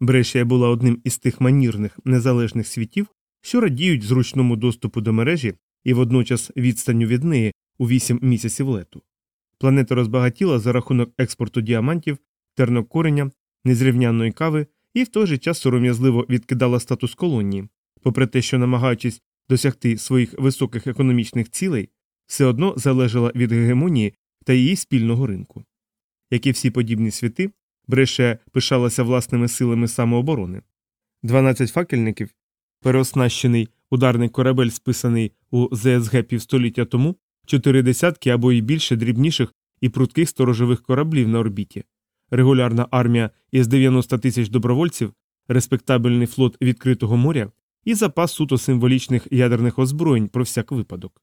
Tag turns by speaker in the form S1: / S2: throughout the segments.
S1: Брешія була одним із тих манірних незалежних світів, що радіють зручному доступу до мережі і водночас відстанню від неї у 8 місяців лету. Планета розбагатіла за рахунок експорту діамантів, тернокореня, незрівнянної кави і в той же час сором'язливо відкидала статус колонії, попри те, що, намагаючись досягти своїх високих економічних цілей, все одно залежала від гегемонії та її спільного ринку. Як і всі подібні світи, Бреше пишалася власними силами самооборони. 12 факельників, переоснащений ударний корабель, списаний у ЗСГ півстоліття тому, чотири десятки або й більше дрібніших і прутких сторожових кораблів на орбіті, регулярна армія із 90 тисяч добровольців, респектабельний флот відкритого моря і запас суто символічних ядерних озброєнь про всяк випадок.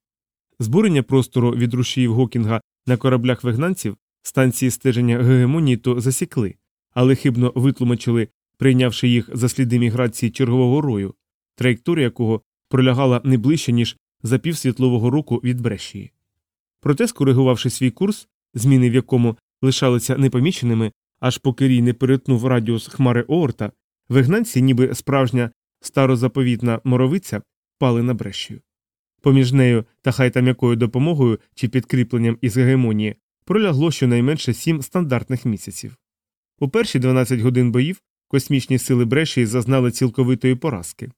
S1: Збурення простору від рушіїв Гокінга на кораблях вигнанців станції стеження гегемонії то засікли, але хибно витлумачили, прийнявши їх за сліди міграції чергового рою, траєкторія якого пролягала не ближче, ніж за півсвітлового року від Брешії. Проте, скоригувавши свій курс, зміни в якому лишалися непоміченими, аж поки рій не перетнув радіус хмари Оорта, вигнанці, ніби справжня старозаповітна моровиця, пали на Брешію. Поміж нею та хай там якою допомогою чи підкріпленням із гегемонії пролягло щонайменше сім стандартних місяців. У перші 12 годин боїв космічні сили Брешії зазнали цілковитої поразки.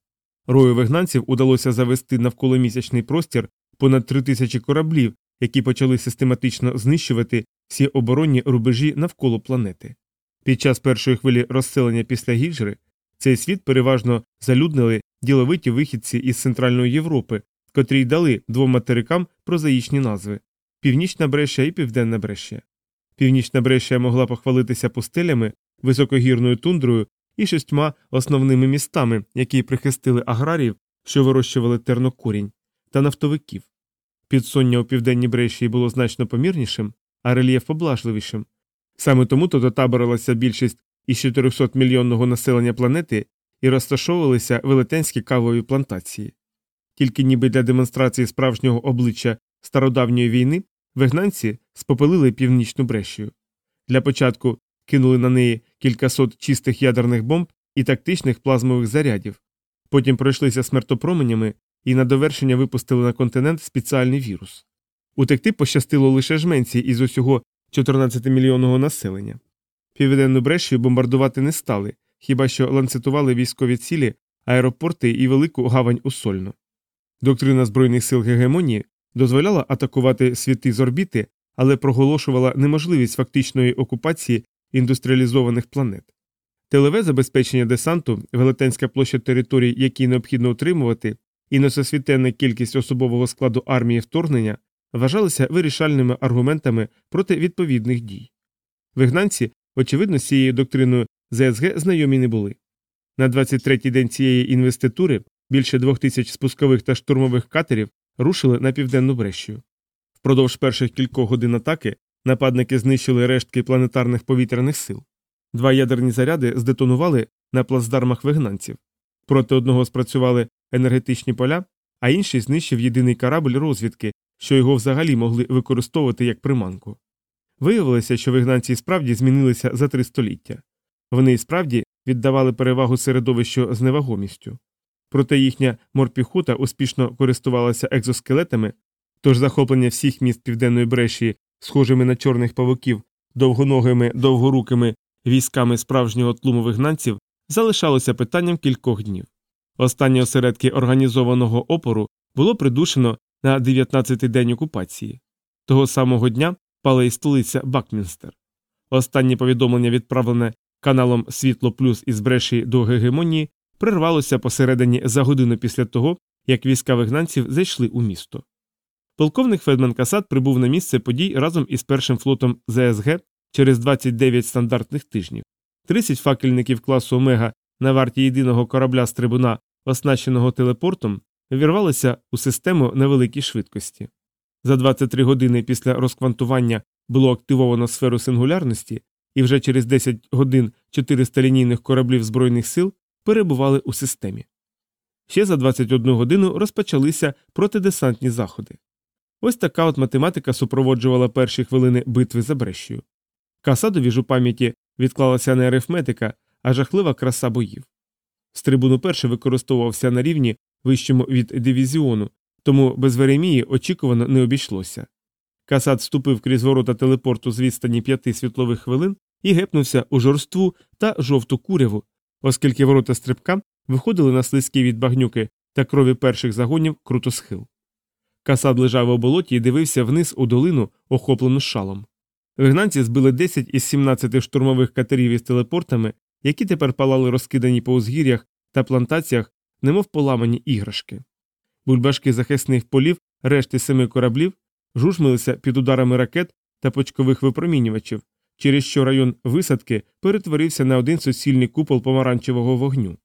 S1: Рою вигнанців удалося завести навколомісячний простір понад три тисячі кораблів, які почали систематично знищувати всі оборонні рубежі навколо планети. Під час першої хвилі розселення після гіджри цей світ переважно залюднили діловиті вихідці із Центральної Європи, котрі й дали двом материкам прозаїчні назви Північна Брешія і Південна Брешія. Північна Брешія могла похвалитися пустелями, високогірною тундрою і шістьма основними містами, які прихистили аграріїв, що вирощували тернокурінь, та нафтовиків. Підсоння у південній Брешії було значно помірнішим, а рельєф поблажливішим. Саме тому то дотаборилася більшість із 400 мільйонного населення планети і розташовувалися велетенські кавові плантації. Тільки ніби для демонстрації справжнього обличчя стародавньої війни вигнанці спопелили північну брешію. Для початку кинули на неї кількасот чистих ядерних бомб і тактичних плазмових зарядів, потім пройшлися смертопроменями і на довершення випустили на континент спеціальний вірус. Утекти пощастило лише жменці із усього 14 мільйонного населення. Південну брешію бомбардувати не стали, хіба що ланцетували військові цілі, аеропорти і велику гавань у Сольно. Доктрина Збройних сил гегемонії дозволяла атакувати світи з орбіти, але проголошувала неможливість фактичної окупації індустріалізованих планет. Телеве забезпечення десанту, велетенська площа територій, які необхідно утримувати, і несосвітенна кількість особового складу армії вторгнення вважалися вирішальними аргументами проти відповідних дій. Вигнанці, очевидно, з цією доктриною ЗСГ знайомі не були. На 23-й день цієї інвеститури більше двох тисяч спускових та штурмових катерів рушили на південну Брещію. Впродовж перших кількох годин атаки нападники знищили рештки планетарних повітряних сил. Два ядерні заряди здетонували на плацдармах вигнанців. Проти одного спрацювали енергетичні поля, а інший знищив єдиний корабль розвідки, що його взагалі могли використовувати як приманку. Виявилося, що вигнанці справді змінилися за три століття. Вони і справді віддавали перевагу середовищу з невагомістю. Проте їхня морпіхота успішно користувалася екзоскелетами, тож захоплення всіх міст південної брешії, схожими на чорних павуків, довгоногими, довгорукими військами справжнього тлуму вигнанців, залишалося питанням кількох днів. Останні осередки організованого опору було придушено на 19-й день окупації. Того самого дня пала і столиця Бакмінстер. Останнє повідомлення, відправлене каналом Світло Плюс із бреші до гегемонії, прервалося посередині за годину після того, як війська вигнанців зайшли у місто. Полковник Федман Касат прибув на місце подій разом із першим флотом ЗСГ через 29 стандартних тижнів. 30 факельників класу Омега на варті єдиного корабля з трибуна, оснащеного телепортом, вірвалися у систему на великій швидкості. За 23 години після розквантування було активовано сферу сингулярності, і вже через 10 годин 400 лінійних кораблів Збройних сил перебували у системі. Ще за 21 годину розпочалися протидесантні заходи. Ось така от математика супроводжувала перші хвилини битви за Брещію. Касадові ж у пам'яті відклалася не арифметика, а жахлива краса боїв. Стрибун уперше використовувався на рівні вищому від дивізіону, тому без Веремії очікувано не обійшлося. Касат вступив крізь ворота телепорту з відстані п'яти світлових хвилин і гепнувся у жорству та жовту куряву, оскільки ворота стрибка виходили на слизькі від багнюки та крові перших загонів крутосхил. Касад лежав у болоті і дивився вниз у долину, охоплену шалом. Вигнанці збили 10 із 17 штурмових катерів із телепортами, які тепер палали розкидані по узгір'ях та плантаціях, немов поламані іграшки. Бульбашки захисних полів решти семи кораблів жужмилися під ударами ракет та почкових випромінювачів, через що район висадки перетворився на один суцільний купол помаранчевого вогню.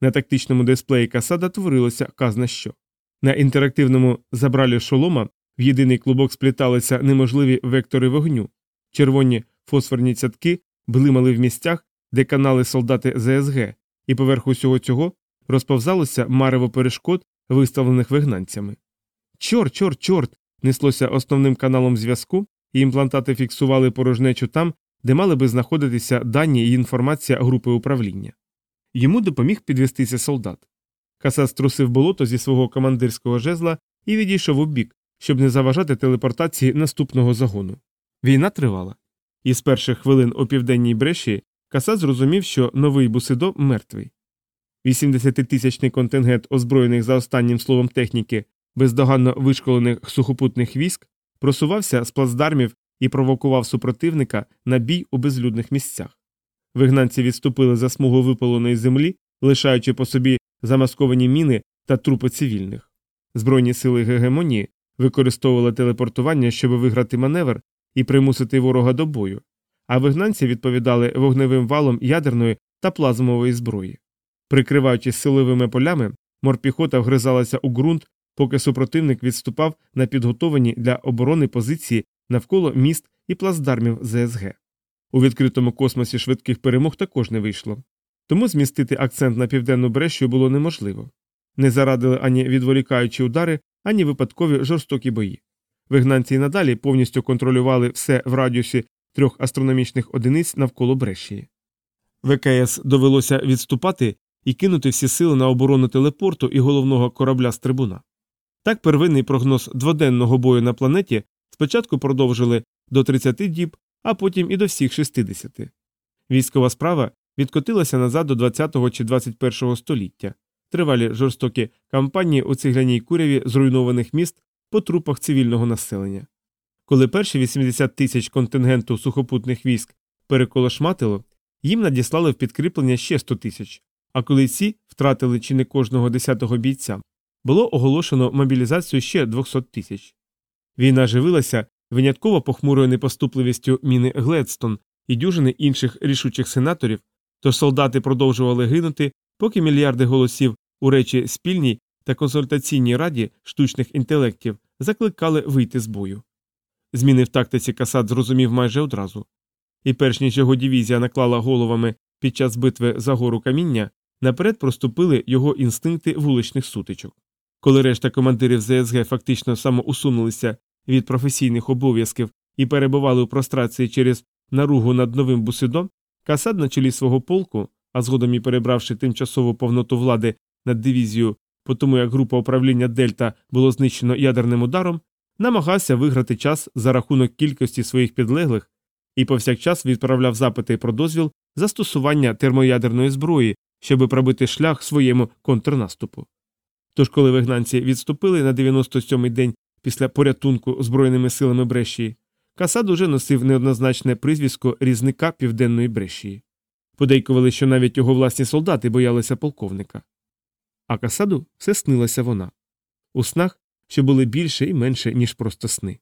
S1: На тактичному дисплеї касада творилося казна що. На інтерактивному забралі шолома в єдиний клубок спліталися неможливі вектори вогню, червоні фосфорні цятки блимали в місцях, де канали солдати ЗСГ, і поверх усього цього розповзалося марево перешкод, виставлених вигнанцями. Чорт, чорт, чорт! неслося основним каналом зв'язку, і імплантати фіксували порожнечу там, де мали би знаходитися дані і інформація групи управління. Йому допоміг підвестися солдат. Каса струсив болото зі свого командирського жезла і відійшов у бік, щоб не заважати телепортації наступного загону. Війна тривала. І з перших хвилин у південній бреші Каса зрозумів, що новий Бусидо мертвий. 80-тисячний контингент озброєних за останнім словом техніки, бездоганно вишколених сухопутних військ, просувався з плацдармів і провокував супротивника на бій у безлюдних місцях. Вигнанці відступили за смугу випаленої землі, лишаючи по собі замасковані міни та трупи цивільних. Збройні сили гегемонії використовували телепортування, щоб виграти маневр і примусити ворога до бою, а вигнанці відповідали вогневим валом ядерної та плазмової зброї. Прикриваючись силовими полями, морпіхота вгризалася у ґрунт, поки супротивник відступав на підготовані для оборони позиції навколо міст і плацдармів ЗСГ. У відкритому космосі швидких перемог також не вийшло. Тому змістити акцент на південну брещу було неможливо. Не зарадили ані відволікаючі удари, ані випадкові жорстокі бої. Вигнанці й надалі повністю контролювали все в радіусі трьох астрономічних одиниць навколо брешії. ВКС довелося відступати і кинути всі сили на оборону телепорту і головного корабля з трибуна. Так первинний прогноз дводенного бою на планеті спочатку продовжили до 30 діб, а потім і до всіх 60. Військова справа відкотилася назад до 20-го чи 21-го століття, тривалі жорстокі кампанії у цигляній куряві зруйнованих міст по трупах цивільного населення. Коли перші 80 тисяч контингенту сухопутних військ переколошматило, їм надіслали в підкріплення ще 100 тисяч, а коли ці втратили чи не кожного десятого бійця, було оголошено мобілізацію ще 200 тисяч. Війна живилася винятково похмурою непоступливістю міни Гледстон і дюжини інших рішучих сенаторів, тож солдати продовжували гинути, поки мільярди голосів у речі спільній та консультаційній раді штучних інтелектів закликали вийти з бою. Зміни в тактиці Касат зрозумів майже одразу. І перш ніж його дивізія наклала головами під час битви за гору каміння, наперед проступили його інстинкти вуличних сутичок. Коли решта командирів ЗСГ фактично самоусунулися від професійних обов'язків і перебували у прострації через наругу над новим бусидом, Касад на чолі свого полку, а згодом і перебравши тимчасову повноту влади над дивізією, по тому як група управління Дельта було знищено ядерним ударом, намагався виграти час за рахунок кількості своїх підлеглих і повсякчас відправляв запити про дозвіл застосування термоядерної зброї, щоб пробити шлях своєму контрнаступу. Тож, коли вигнанці відступили на 97-й день після порятунку Збройними силами Брешії, Касад уже носив неоднозначне прізвисько різника південної Брешії. Подейкували, що навіть його власні солдати боялися полковника. А Касаду все снилася вона у снах, що були більше і менше, ніж просто сни.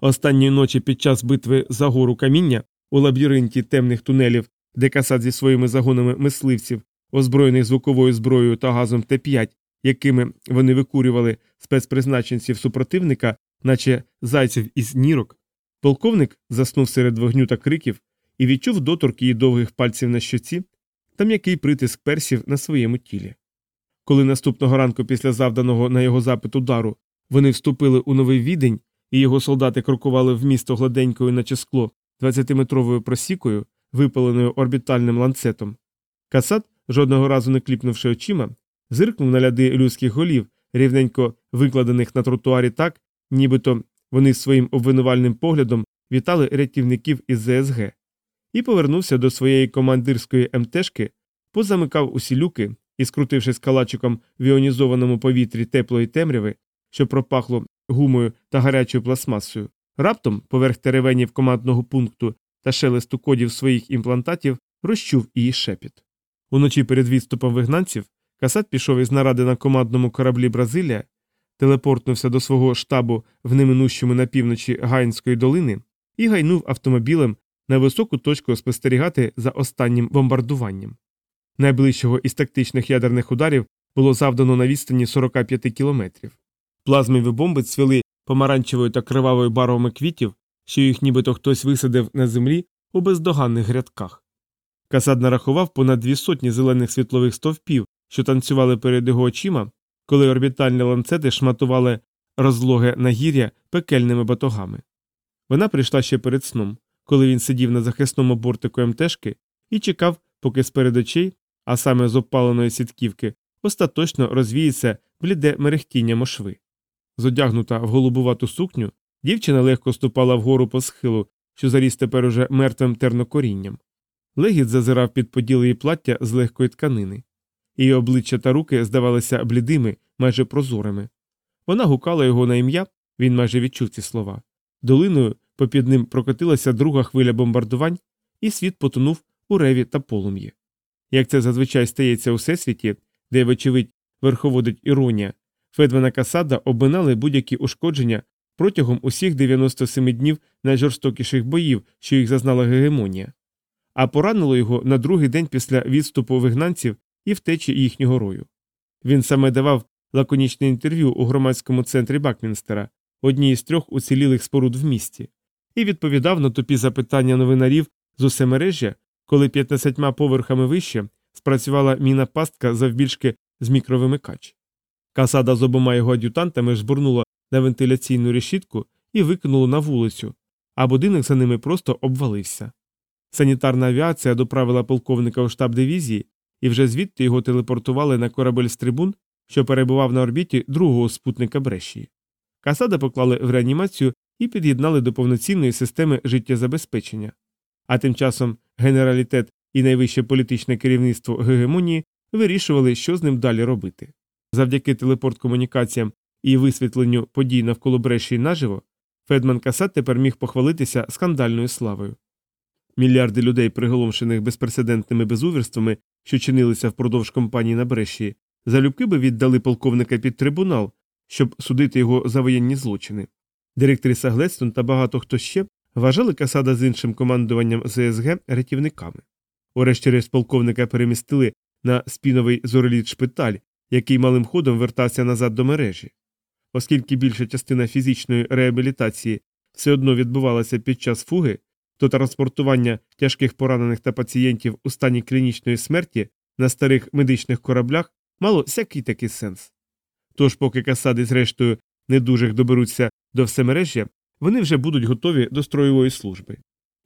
S1: Останньої ночі під час битви за гору каміння у лабіринті темних тунелів, де Касад зі своїми загонами мисливців, озброєних звуковою зброєю та газом Т5, якими вони викурювали спецпризначенців супротивника, наче зайців із нірок, полковник заснув серед вогню та криків і відчув доторк її довгих пальців на щоці та м'який притиск персів на своєму тілі. Коли наступного ранку після завданого на його запит удару вони вступили у новий відень, і його солдати крокували в місто гладенькою, наче скло, 20-метровою просікою, випаленою орбітальним ланцетом, Касат, жодного разу не кліпнувши очима, зиркнув на ляди людських голів, рівненько викладених на тротуарі так, нібито вони своїм обвинувальним поглядом вітали рятівників із ЗСГ, і повернувся до своєї командирської МТшки, позамикав усі люки і, скрутившись калачиком в іонізованому повітрі теплої темряви, що пропахло гумою та гарячою пластмасою, раптом поверх теревенів командного пункту та шелесту кодів своїх імплантатів розчув її шепіт. Уночі перед відступом вигнанців Касат пішов із наради на командному кораблі Бразилія, телепортнувся до свого штабу в неминущому на півночі Гайнської долини і гайнув автомобілем на високу точку спостерігати за останнім бомбардуванням. Найближчого із тактичних ядерних ударів було завдано на відстані 45 кілометрів. Плазмові бомби цвіли помаранчевою та кривавою барвами квітів, що їх нібито хтось висадив на землі у бездоганних грядках. Касад нарахував понад дві сотні зелених світлових стовпів, що танцювали перед його очима, коли орбітальні ланцети шматували розлоге нагір'я пекельними батогами. Вона прийшла ще перед сном, коли він сидів на захисному бортику МТшки і чекав, поки з перед очей, а саме з опаленої сітківки, остаточно розвіється бліде мерехтіння мошви. Зодягнута в голубувату сукню, дівчина легко ступала вгору по схилу, що заріс тепер уже мертвим тернокорінням. Легіт зазирав під поділ її плаття з легкої тканини. Її обличчя та руки здавалися блідими, майже прозорими. Вона гукала його на ім'я, він майже відчув ці слова. Долиною попід ним прокотилася друга хвиля бомбардувань, і світ потонув у реві та полум'ї. Як це зазвичай стається у всесвіті, де, вочевидь, верховодить іронія, Федвена Касада обминали будь-які ушкодження протягом усіх 97 днів найжорстокіших боїв, що їх зазнала гегемонія, а поранило його на другий день після відступу вигнанців і втечі їхнього рою. Він саме давав лаконічне інтерв'ю у громадському центрі Бакмінстера, одній із трьох уцілілих споруд в місті, і відповідав на тупі запитання новинарів з усемережжя, коли 15 поверхами вище спрацювала міна пастка завбільшки з мікровимикач. Касада з обома його ад'ютантами жбурнула на вентиляційну решітку і викинула на вулицю, а будинок за ними просто обвалився. Санітарна авіація доправила полковника у штаб дивізії, і вже звідти його телепортували на корабель з трибун, що перебував на орбіті другого спутника Брешії. Касада поклали в реанімацію і під'єднали до повноцінної системи життєзабезпечення. А тим часом генералітет і найвище політичне керівництво гегемонії вирішували, що з ним далі робити. Завдяки телепорт-комунікаціям і висвітленню подій навколо Брешії наживо, Федман Касат тепер міг похвалитися скандальною славою. Мільярди людей, приголомшених безпрецедентними безувірствами, що чинилися впродовж кампанії на Брешії, залюбки би віддали полковника під трибунал, щоб судити його за воєнні злочини. Директриса Гледстон та багато хто ще вважали Касада з іншим командуванням ЗСГ рятівниками. Урешті-решт полковника перемістили на спіновий зореліт шпиталь, який малим ходом вертався назад до мережі. Оскільки більша частина фізичної реабілітації все одно відбувалася під час фуги, то транспортування тяжких поранених та пацієнтів у стані клінічної смерті на старих медичних кораблях мало всякий такий сенс. Тож, поки касади, зрештою, недужих доберуться до всемережжя, вони вже будуть готові до строєвої служби.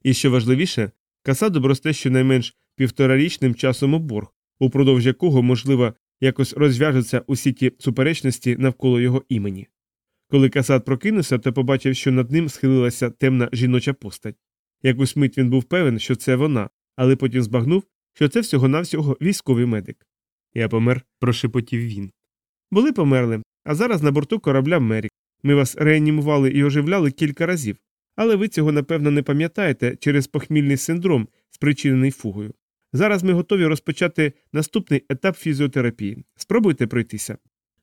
S1: І що важливіше, касаду бросте щонайменш півторарічним часом у борг, упродовж якого, можливо, якось розв'яжуться усі ті суперечності навколо його імені. Коли касад прокинувся, то побачив, що над ним схилилася темна жіноча постать. Якусь мить він був певен, що це вона, але потім збагнув, що це всього навсього військовий медик. Я помер, прошепотів він. Були померли, а зараз на борту корабля Мерік. Ми вас реанімували і оживляли кілька разів, але ви цього напевно не пам'ятаєте через похмільний синдром, спричинений фугою. Зараз ми готові розпочати наступний етап фізіотерапії. Спробуйте пройтися.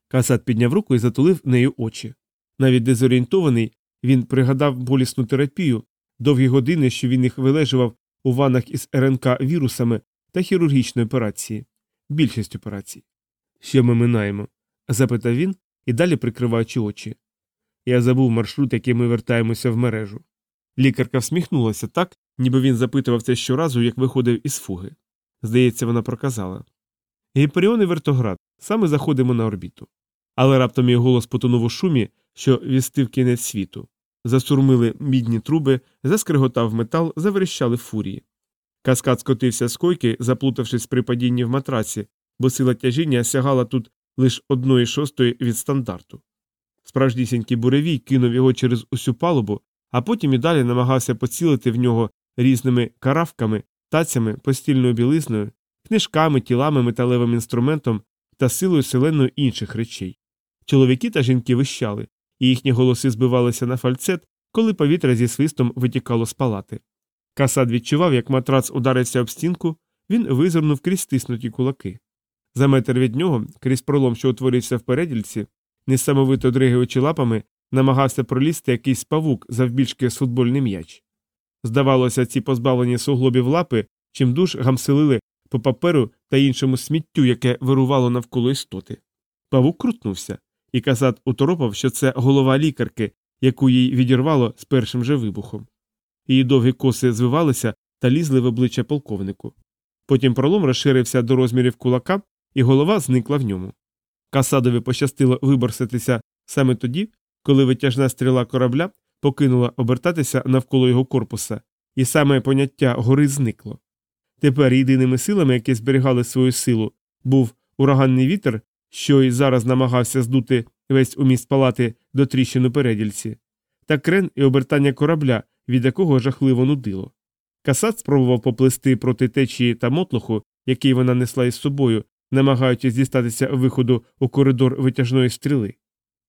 S1: Касат підняв руку і затулив нею очі. Навіть дезорієнтований, він пригадав болісну терапію, довгі години, що він їх вилежував у ванах із РНК вірусами та хірургічної операції, більшість операцій. Що ми минаємо? запитав він і далі прикриваючи очі. Я забув маршрут, який ми вертаємося в мережу. Лікарка всміхнулася так, ніби він запитував це щоразу, як виходив із фуги. Здається, вона проказала. Гіперіон і вертоград, саме заходимо на орбіту. Але раптом її голос потонув у шумі, що вістив кінець світу. Засурмили мідні труби, заскриготав метал, заверещали фурії. Каскад скотився з койки, заплутавшись при падінні в матраці, бо сила тяжіння сягала тут лише одної шостої від стандарту. Справжнісінький буревій кинув його через усю палубу, а потім і далі намагався поцілити в нього різними каравками, тацями, постільною білизною, книжками, тілами, металевим інструментом та силою селеною інших речей. Чоловіки та жінки вищали, і їхні голоси збивалися на фальцет, коли повітря зі свистом витікало з палати. Касад відчував, як матрац ударився об стінку, він визирнув крізь стиснуті кулаки. За метр від нього, крізь пролом, що утворився в передільці, несамовито дригаючи лапами, намагався пролізти якийсь павук завбільшки з футбольний м'яч. Здавалося, ці позбавлені суглобів лапи чимдуж гамселили по паперу та іншому сміттю, яке вирувало навколо істоти. Павук крутнувся, і Казат уторопав, що це голова лікарки, яку їй відірвало з першим же вибухом. Її довгі коси звивалися та лізли в обличчя полковнику. Потім пролом розширився до розмірів кулака, і голова зникла в ньому. Касадові пощастило виборситися саме тоді, коли витяжна стріла корабля покинула обертатися навколо його корпуса, і саме поняття гори зникло. Тепер єдиними силами, які зберігали свою силу, був ураганний вітер, що й зараз намагався здути весь уміст палати до тріщин у передільці, та крен і обертання корабля, від якого жахливо нудило. Касат спробував поплисти проти течії та мотлуху, який вона несла із собою, намагаючись дістатися виходу у коридор витяжної стріли.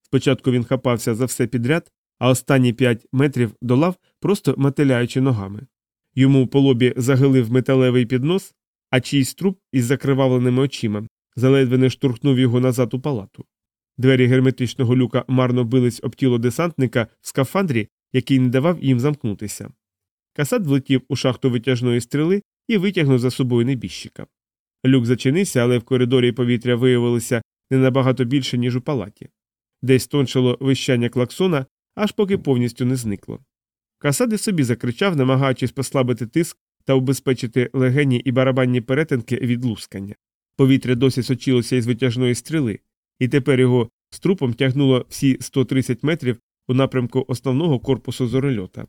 S1: Спочатку він хапався за все підряд, а останні п'ять метрів долав, просто мотиляючи ногами. Йому по лобі загилив металевий піднос, а чийсь труп із закривавленими очима заледве не штурхнув його назад у палату. Двері герметичного люка марно бились об тіло десантника в скафандрі, який не давав їм замкнутися. Касат влетів у шахту витяжної стріли і витягнув за собою небіжчика. Люк зачинився, але в коридорі повітря виявилося не набагато більше, ніж у палаті. Десь тончило вищання клаксона, аж поки повністю не зникло. Касад і собі закричав, намагаючись послабити тиск та убезпечити легені і барабанні перетинки від лускання. Повітря досі сочилося із витяжної стріли, і тепер його з трупом тягнуло всі 130 метрів у напрямку основного корпусу зорольота.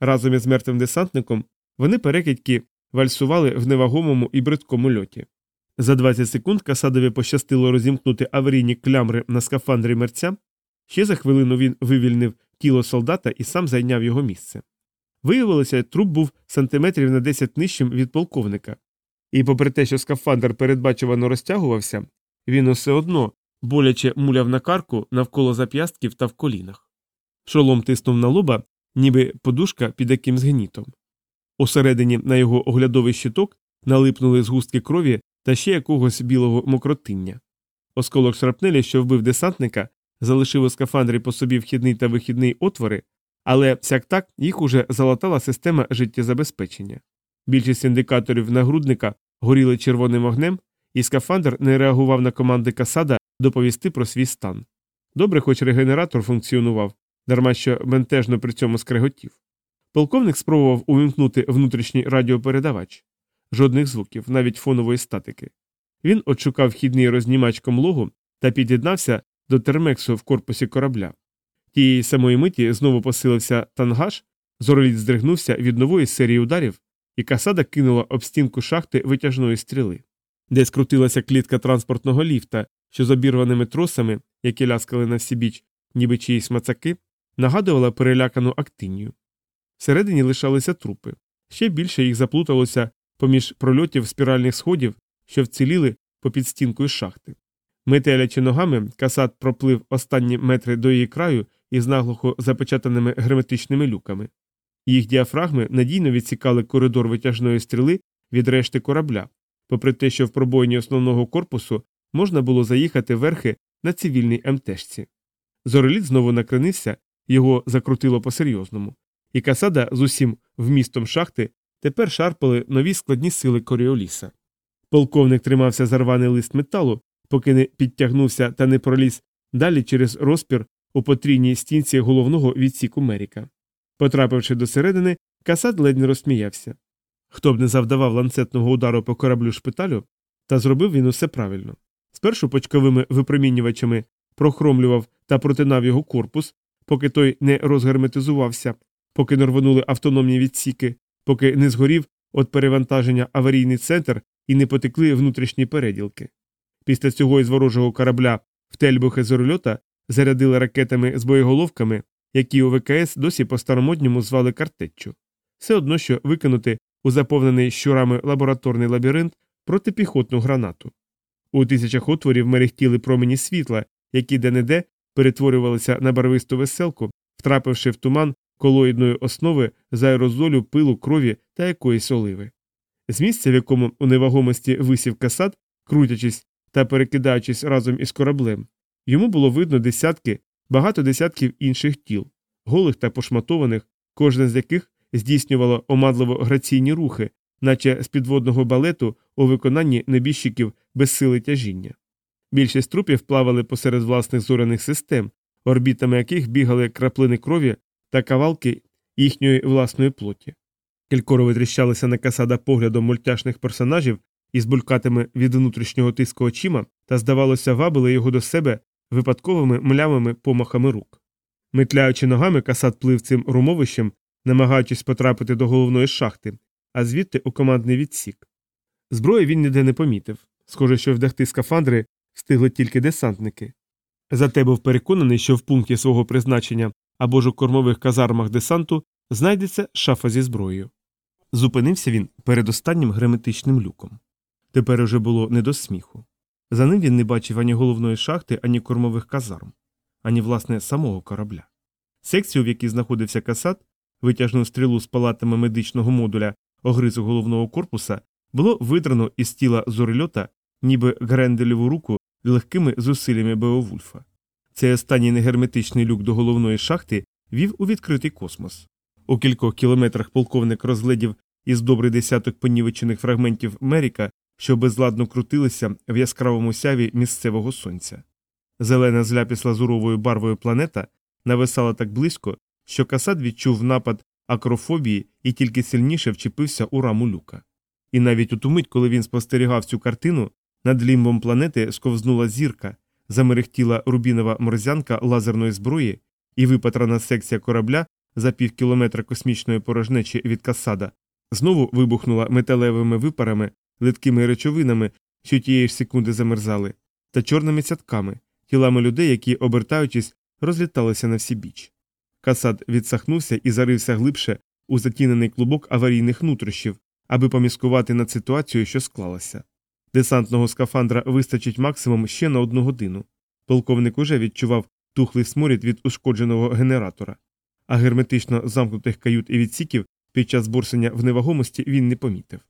S1: Разом із мертвим десантником вони перекидьки вальсували в невагомому і бридкому льоті. За 20 секунд Касадові пощастило розімкнути аварійні клямри на скафандрі мерця. Ще за хвилину він вивільнив тіло солдата і сам зайняв його місце. Виявилося, труп був сантиметрів на 10 нижчим від полковника, і, попри те, що скафандр передбачувано розтягувався, він усе одно боляче муляв на карку навколо зап'ястків та в колінах. Шолом тиснув на лоба, ніби подушка під якимсь гнітом. Усередині на його оглядовий щиток налипнули згустки крові та ще якогось білого мокротиння. Осколок шрапнелі, що вбив десантника, залишив у скафандрі по собі вхідний та вихідний отвори, але сяк так їх уже залатала система життєзабезпечення. Більшість індикаторів нагрудника горіли червоним вогнем, і скафандр не реагував на команди Касада доповісти про свій стан. Добре, хоч регенератор функціонував, дарма що бентежно при цьому скреготів. Полковник спробував увімкнути внутрішній радіопередавач жодних звуків, навіть фонової статики. Він отшукав вхідний рознімач комлогу та під'єднався до термексу в корпусі корабля. Тієї самої миті знову посилився тангаж, зороліт здригнувся від нової серії ударів, і касада кинула об стінку шахти витяжної стріли, де скрутилася клітка транспортного ліфта, що з обірваними тросами, які ляскали на всі біч, ніби чиїсь мацаки, нагадувала перелякану актинію. Всередині лишалися трупи. Ще більше їх заплуталося поміж прольотів спіральних сходів, що вціліли попід стінкою шахти. Метелячи ногами, касат проплив останні метри до її краю із наглухо запечатаними герметичними люками. Їх діафрагми надійно відсікали коридор витяжної стріли від решти корабля, попри те, що в пробоїні основного корпусу можна було заїхати верхи на цивільній МТшці. Зореліт знову накренився, його закрутило по-серйозному, і касада з усім вмістом шахти тепер шарпали нові складні сили Коріоліса. Полковник тримався за рваний лист металу, поки не підтягнувся та не проліз далі через розпір у потрійній стінці головного відсіку Меріка. Потрапивши до середини, Касад ледь не розсміявся. Хто б не завдавав ланцетного удару по кораблю шпиталю, та зробив він усе правильно. Спершу почковими випромінювачами прохромлював та протинав його корпус, поки той не розгерметизувався, поки не рвонули автономні відсіки, поки не згорів від перевантаження аварійний центр і не потекли внутрішні переділки. Після цього із ворожого корабля в тельбухи зорольота зарядили ракетами з боєголовками, які у ВКС досі по старомодньому звали картеччю. Все одно, що викинути у заповнений щурами лабораторний лабіринт протипіхотну гранату. У тисячах отворів мерехтіли промені світла, які де-не-де перетворювалися на барвисту веселку, втрапивши в туман колоїдної основи з аерозолю, пилу, крові та якоїсь оливи. З місця, в якому у невагомості висів касат, крутячись та перекидаючись разом із кораблем, йому було видно десятки, багато десятків інших тіл, голих та пошматованих, кожне з яких здійснювало омадливо граційні рухи, наче з підводного балету у виконанні небіжчиків без сили тяжіння. Більшість трупів плавали посеред власних зоряних систем, орбітами яких бігали краплини крові та кавалки їхньої власної плоті. Кількоро витріщалися на касада поглядом мультяшних персонажів із булькатими від внутрішнього тиску очима та, здавалося, вабили його до себе випадковими млявими помахами рук. Метляючи ногами, касад плив цим румовищем, намагаючись потрапити до головної шахти, а звідти у командний відсік. Зброї він ніде не помітив. Схоже, що вдягти скафандри встигли тільки десантники. Зате був переконаний, що в пункті свого призначення або ж у кормових казармах десанту знайдеться шафа зі зброєю. Зупинився він перед останнім герметичним люком. Тепер уже було не до сміху. За ним він не бачив ані головної шахти, ані кормових казарм, ані, власне, самого корабля. Секцію, в якій знаходився касат, витяжну стрілу з палатами медичного модуля огризу головного корпуса, було видрано із тіла зорильота, ніби гренделеву руку легкими зусиллями Беовульфа. Цей останній негерметичний люк до головної шахти вів у відкритий космос. У кількох кілометрах полковник розглядів із добрий десяток понівечених фрагментів Меріка, що безладно крутилися в яскравому сяві місцевого сонця. Зелена зляпіс лазуровою барвою планета нависала так близько, що Касад відчув напад акрофобії і тільки сильніше вчепився у раму люка. І навіть у ту мить, коли він спостерігав цю картину, над лімбом планети сковзнула зірка, замерехтіла рубінова морзянка лазерної зброї, і випатрана секція корабля за пів кілометра космічної порожнечі від Касада знову вибухнула металевими випарами, литкими речовинами, що тієї ж секунди замерзали, та чорними цятками, тілами людей, які, обертаючись, розліталися на всі біч. Касад відсахнувся і зарився глибше у затінений клубок аварійних нутрощів, аби поміскувати над ситуацією, що склалася. Десантного скафандра вистачить максимум ще на одну годину. Полковник уже відчував тухлий сморід від ушкодженого генератора, а герметично замкнутих кают і відсіків під час борсення в невагомості він не помітив.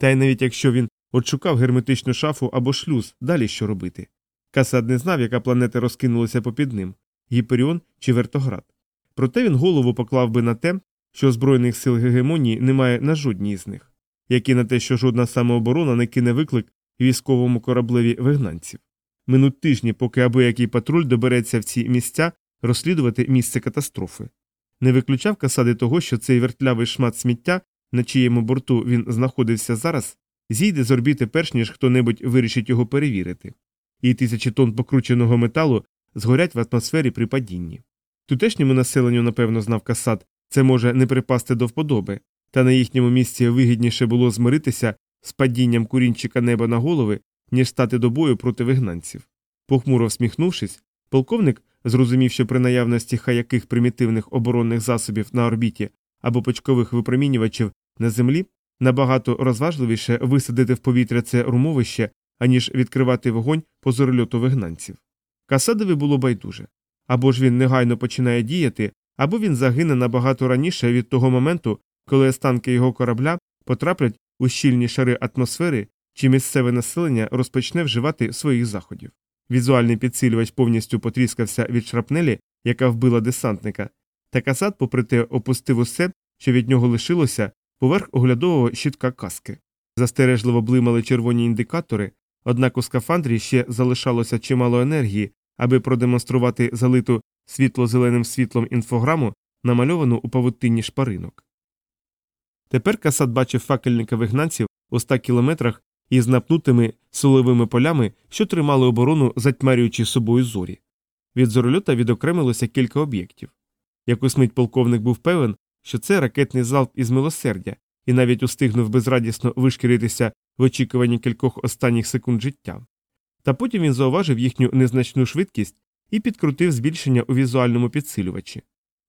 S1: Та й навіть якщо він отшукав герметичну шафу або шлюз, далі що робити. Касад не знав, яка планета розкинулася попід ним Гіперіон чи Вертоград. Проте він голову поклав би на те, що Збройних сил гегемонії немає на жодній з них, як і на те, що жодна самооборона не кине виклик військовому кораблеві вигнанців. Минуть тижні, поки або який патруль добереться в ці місця розслідувати місце катастрофи. Не виключав касади того, що цей вертлявий шмат сміття, на чиєму борту він знаходився зараз, зійде з орбіти перш ніж хто небудь вирішить його перевірити, і тисячі тонн покрученого металу згорять в атмосфері при падінні. Тутешньому населенню, напевно, знав касад, це може не припасти до вподоби, та на їхньому місці вигідніше було змиритися з падінням курінчика неба на голови, ніж стати до бою проти вигнанців. Похмуро всміхнувшись, полковник зрозумів, що при наявності хаяких примітивних оборонних засобів на орбіті або почкових випромінювачів на землі набагато розважливіше висадити в повітря це румовище, аніж відкривати вогонь по зорольоту вигнанців. Касадові було байдуже або ж він негайно починає діяти, або він загине набагато раніше від того моменту, коли останки його корабля потраплять у щільні шари атмосфери, чи місцеве населення розпочне вживати своїх заходів. Візуальний підсилювач повністю потріскався від шрапнелі, яка вбила десантника, та касат, попри те, опустив усе, що від нього лишилося, поверх оглядового щитка каски. Застережливо блимали червоні індикатори, однак у скафандрі ще залишалося чимало енергії, аби продемонструвати залиту світло-зеленим світлом інфограму, намальовану у павутинні шпаринок. Тепер Касат бачив факельника вигнанців у ста кілометрах із напнутими соловими полями, що тримали оборону, затьмарюючи собою зорі. Від зорольота відокремилося кілька об'єктів. Якось мить полковник був певен, що це ракетний залп із милосердя, і навіть устигнув безрадісно вишкіритися в очікуванні кількох останніх секунд життя. Та потім він зауважив їхню незначну швидкість і підкрутив збільшення у візуальному підсилювачі.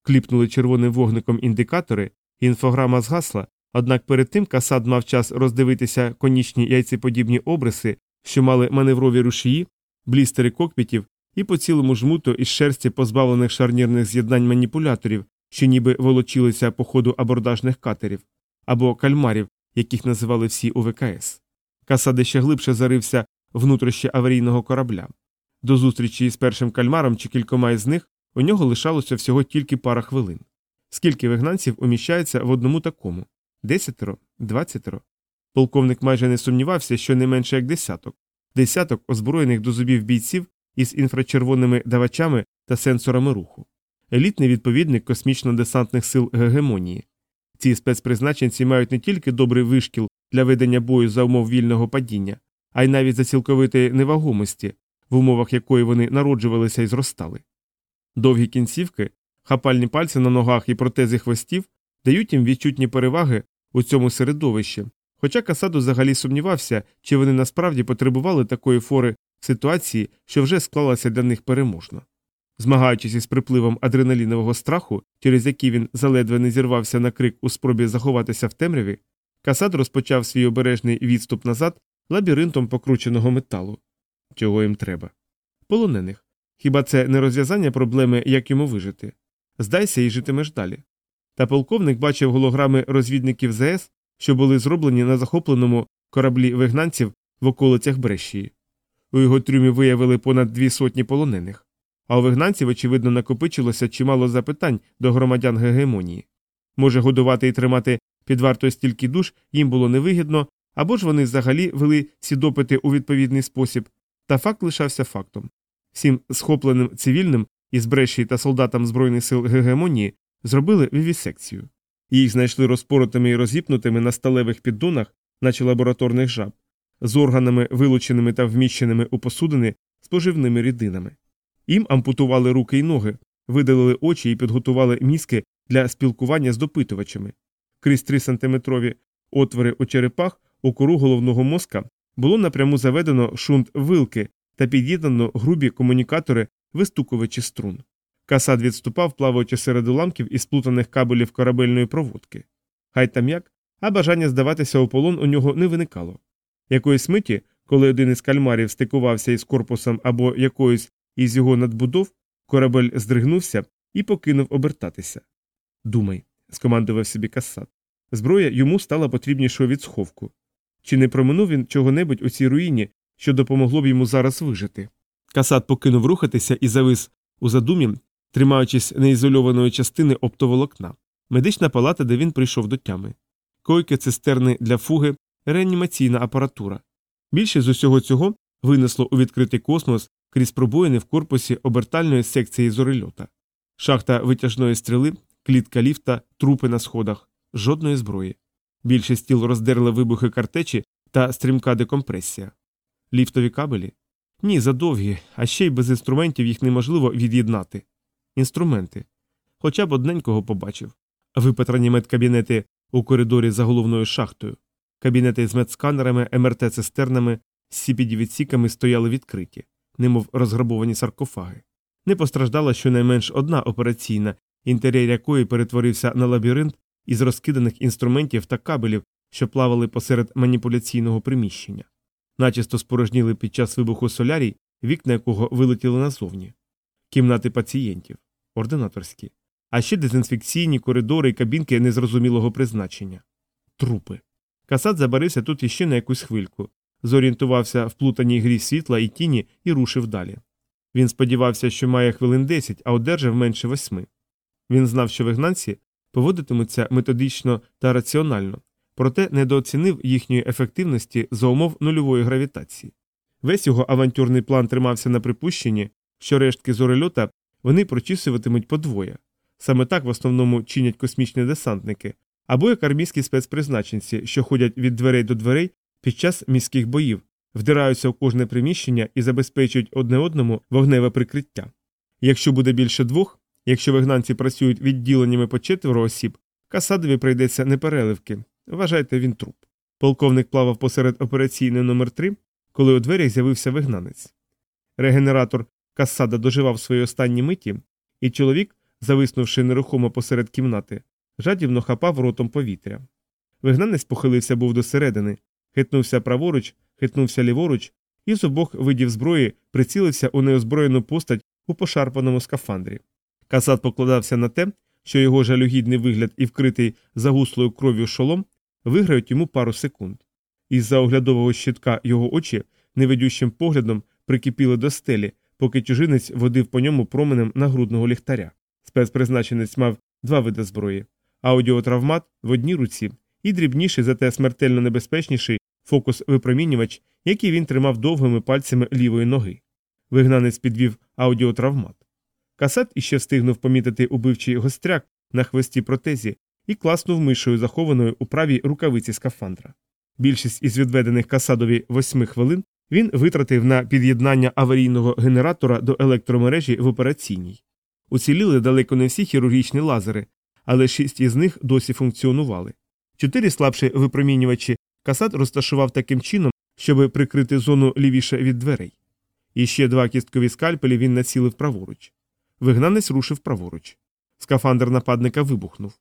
S1: Кліпнули червоним вогником індикатори, інфограма згасла, однак перед тим Касад мав час роздивитися конічні яйцеподібні обриси, що мали маневрові рушії, блістери кокпітів і по цілому жмуту із шерсті позбавлених шарнірних з'єднань маніпуляторів, що ніби волочилися по ходу абордажних катерів, або кальмарів, яких називали всі у ВКС. Касад ще глибше зарився внутрішнє аварійного корабля. До зустрічі з першим кальмаром чи кількома із них у нього лишалося всього тільки пара хвилин. Скільки вигнанців уміщається в одному такому? Десятеро? Двадцятеро? Полковник майже не сумнівався, що не менше як десяток. Десяток озброєних до зубів бійців із інфрачервоними давачами та сенсорами руху. Елітний відповідник космічно-десантних сил гегемонії. Ці спецпризначенці мають не тільки добрий вишкіл для ведення бою за умов вільного падіння, а й навіть за цілковитої невагомості, в умовах якої вони народжувалися і зростали. Довгі кінцівки, хапальні пальці на ногах і протези хвостів дають їм відчутні переваги у цьому середовищі, хоча Касаду взагалі сумнівався, чи вони насправді потребували такої фори в ситуації, що вже склалася для них переможно. Змагаючись із припливом адреналінового страху, через який він заледве не зірвався на крик у спробі заховатися в темряві, Касад розпочав свій обережний відступ назад лабіринтом покрученого металу. Чого їм треба? Полонених. Хіба це не розв'язання проблеми, як йому вижити? Здайся і житимеш далі. Та полковник бачив голограми розвідників ЗС, що були зроблені на захопленому кораблі вигнанців в околицях Брешії. У його трюмі виявили понад дві сотні полонених, а у вигнанців, очевидно, накопичилося чимало запитань до громадян гегемонії. Може, годувати і тримати під вартою стільки душ їм було невигідно, або ж вони взагалі вели ці допити у відповідний спосіб, та факт лишався фактом. Всім схопленим цивільним із Брешії та солдатам Збройних сил гегемонії зробили вівісекцію. Їх знайшли розпоротими і розіпнутими на сталевих піддонах, наче лабораторних жаб, з органами, вилученими та вміщеними у посудини з поживними рідинами. Їм ампутували руки й ноги, видалили очі і підготували мізки для спілкування з допитувачами. Крізь 3 сантиметрові отвори у черепах у кору головного мозка було напряму заведено шунт вилки та під'єднано грубі комунікатори вистукувачі струн. Касад відступав, плаваючи серед уламків і сплутаних кабелів корабельної проводки. Хай там як, а бажання здаватися у полон у нього не виникало. Якоїсь миті, коли один із кальмарів стикувався із корпусом або якоюсь із його надбудов, корабель здригнувся і покинув обертатися. Думай, скомандував собі Касад. Зброя йому стала потрібнішою від сховку. Чи не проминув він чого-небудь у цій руїні, що допомогло б йому зараз вижити? Касад покинув рухатися і завис у задумі, тримаючись неізольованої частини оптоволокна, медична палата, де він прийшов до тями, койки, цистерни для фуги, реанімаційна апаратура. Більше з усього цього винесло у відкритий космос крізь пробоїни в корпусі обертальної секції зорильота, шахта витяжної стріли, клітка ліфта, трупи на сходах, жодної зброї. Більшість тіл роздерли вибухи картечі та стрімка декомпресія. Ліфтові кабелі? Ні, задовгі, а ще й без інструментів їх неможливо від'єднати. Інструменти. Хоча б одненького побачив. Випетрані медкабінети у коридорі за головною шахтою. Кабінети з медсканерами, МРТ-цистернами, CPD-відсіками стояли відкриті, немов розграбовані саркофаги. Не постраждала щонайменш одна операційна, інтер'єр якої перетворився на лабіринт із розкиданих інструментів та кабелів, що плавали посеред маніпуляційного приміщення. Начисто спорожніли під час вибуху солярій, вікна якого вилетіли назовні, кімнати пацієнтів, ординаторські, а ще дезінфекційні коридори і кабінки незрозумілого призначення. Трупи. Касат забарився тут іще на якусь хвильку, зорієнтувався в плутаній грі світла і тіні і рушив далі. Він сподівався, що має хвилин десять, а одержав менше восьми. Він знав, що вигнанці поводитимуться методично та раціонально, проте недооцінив їхньої ефективності за умов нульової гравітації. Весь його авантюрний план тримався на припущенні, що рештки зорельота вони прочісуватимуть подвоє. Саме так в основному чинять космічні десантники, або як армійські спецпризначенці, що ходять від дверей до дверей під час міських боїв, вдираються в кожне приміщення і забезпечують одне одному вогневе прикриття. Якщо буде більше двох, якщо вигнанці працюють відділеннями по четверо осіб, касадові прийдеться непереливки, Вважайте, він труп. Полковник плавав посеред операційної номер 3 коли у дверях з'явився вигнанець. Регенератор Кассада доживав свої останні миті, і чоловік, зависнувши нерухомо посеред кімнати, жадібно хапав ротом повітря. Вигнанець похилився був до середини, хитнувся праворуч, хитнувся ліворуч, і з обох видів зброї прицілився у неозброєну постать у пошарпаному скафандрі. Касат покладався на те, що його жалюгідний вигляд і вкритий загуслою кров'ю шолом виграють йому пару секунд. Із за оглядового щитка його очі невидющим поглядом прикипіли до стелі, поки чужинець водив по ньому променем нагрудного ліхтаря. Спецпризначенець мав два види зброї аудіотравмат в одній руці і дрібніший, зате смертельно небезпечніший фокус випромінювач, який він тримав довгими пальцями лівої ноги. Вигнанець підвів аудіотравмат. Касет іще встигнув помітити убивчий гостряк на хвості протезі і класнув мишою, захованою у правій рукавиці скафандра. Більшість із відведених касадові восьми хвилин він витратив на під'єднання аварійного генератора до електромережі в операційній. Уціліли далеко не всі хірургічні лазери, але шість із них досі функціонували. Чотири слабші випромінювачі касат розташував таким чином, щоб прикрити зону лівіше від дверей. І ще два кісткові скальпелі він націлив праворуч. Вигнанець рушив праворуч. Скафандр нападника вибухнув.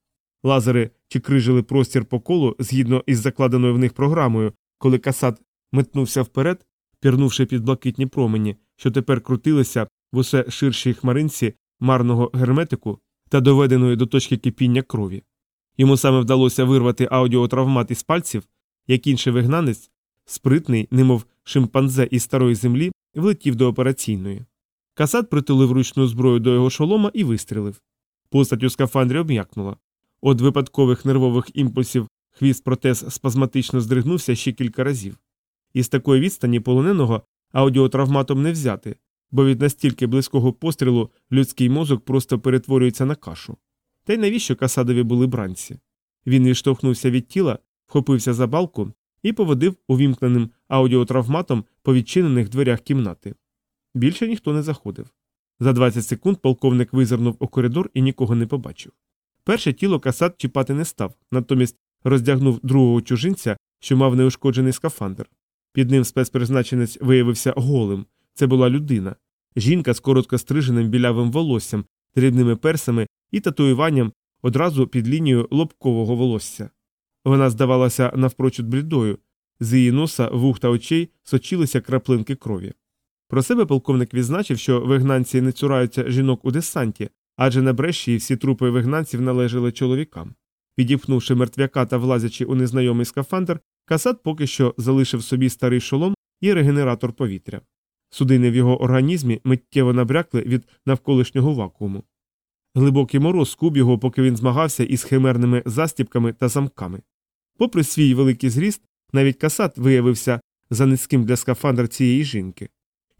S1: Лазери чикрижили простір по колу згідно із закладеною в них програмою, коли касат метнувся вперед, пірнувши під блакитні промені, що тепер крутилися в усе ширшій хмаринці марного герметику та доведеної до точки кипіння крові. Йому саме вдалося вирвати аудіотравмат із пальців, як інший вигнанець, спритний, немов шимпанзе із старої землі, влетів до операційної. Касат притулив ручну зброю до його шолома і вистрілив. Постать у скафандрі обм'якнула. От випадкових нервових імпульсів хвіст протез спазматично здригнувся ще кілька разів. Із такої відстані полоненого аудіотравматом не взяти, бо від настільки близького пострілу людський мозок просто перетворюється на кашу. Та й навіщо касадові були бранці? Він відштовхнувся від тіла, вхопився за балку і поводив увімкненим аудіотравматом по відчинених дверях кімнати. Більше ніхто не заходив. За 20 секунд полковник визирнув у коридор і нікого не побачив. Перше тіло касат чіпати не став, натомість роздягнув другого чужинця, що мав неушкоджений скафандр. Під ним спецпризначенець виявився голим. Це була людина. Жінка з коротко стриженим білявим волоссям, дрібними персами і татуюванням одразу під лінією лобкового волосся. Вона здавалася навпрочуд блідою, з її носа, вух та очей сочилися краплинки крові. Про себе полковник відзначив, що вигнанці не цураються жінок у десанті, адже на бреші всі трупи вигнанців належали чоловікам. Підіпхнувши мертвяка та влазячи у незнайомий скафандр, Касат поки що залишив собі старий шолом і регенератор повітря. Судини в його організмі миттєво набрякли від навколишнього вакууму. Глибокий мороз скуб його, поки він змагався із химерними застіпками та замками. Попри свій великий зріст, навіть касат виявився за низьким для скафандра цієї жінки.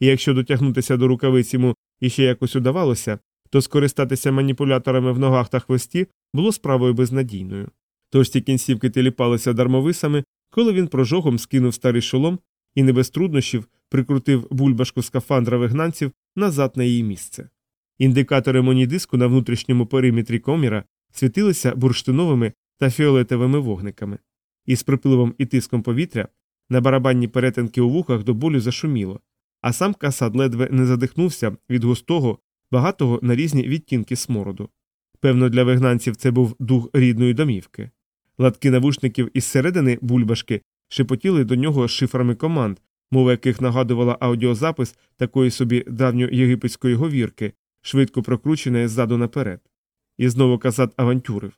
S1: І якщо дотягнутися до рукавиць йому іще якось удавалося, то скористатися маніпуляторами в ногах та хвості було справою безнадійною. Тож ці кінцівки теліпалися дармовисами, коли він прожогом скинув старий шолом і не без труднощів прикрутив бульбашку скафандра вигнанців назад на її місце. Індикатори монідиску на внутрішньому периметрі коміра світилися бурштиновими та фіолетовими вогниками. Із припливом і тиском повітря на барабанні перетинки у вухах до болю зашуміло, а сам касад ледве не задихнувся від густого, багатого на різні відтінки смороду. Певно, для вигнанців це був дух рідної домівки. Латки навушників із середини бульбашки шепотіли до нього шифрами команд, мова яких нагадувала аудіозапис такої собі давньоєгипетської говірки, швидко прокрученої ззаду наперед. І знову казат авантюрив.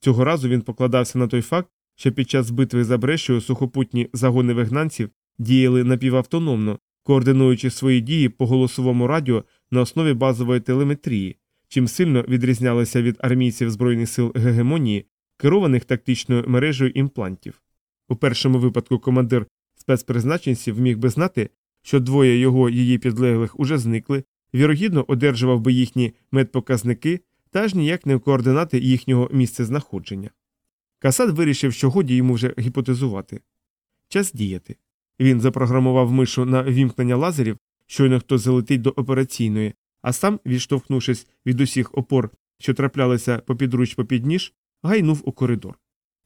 S1: Цього разу він покладався на той факт, що під час битви за брешою сухопутні загони вигнанців діяли напівавтономно, координуючи свої дії по голосовому радіо на основі базової телеметрії, чим сильно відрізнялися від армійців Збройних сил гегемонії, керованих тактичною мережею імплантів. У першому випадку командир спецпризначенців міг би знати, що двоє його її підлеглих уже зникли, вірогідно одержував би їхні медпоказники та аж ніяк не координати їхнього місцезнаходження. Касад вирішив, що годі йому вже гіпотезувати. Час діяти. Він запрограмував мишу на вімкнення лазерів, щойно хто залетить до операційної, а сам, відштовхнувшись від усіх опор, що траплялися попідруч попід ніж, гайнув у коридор.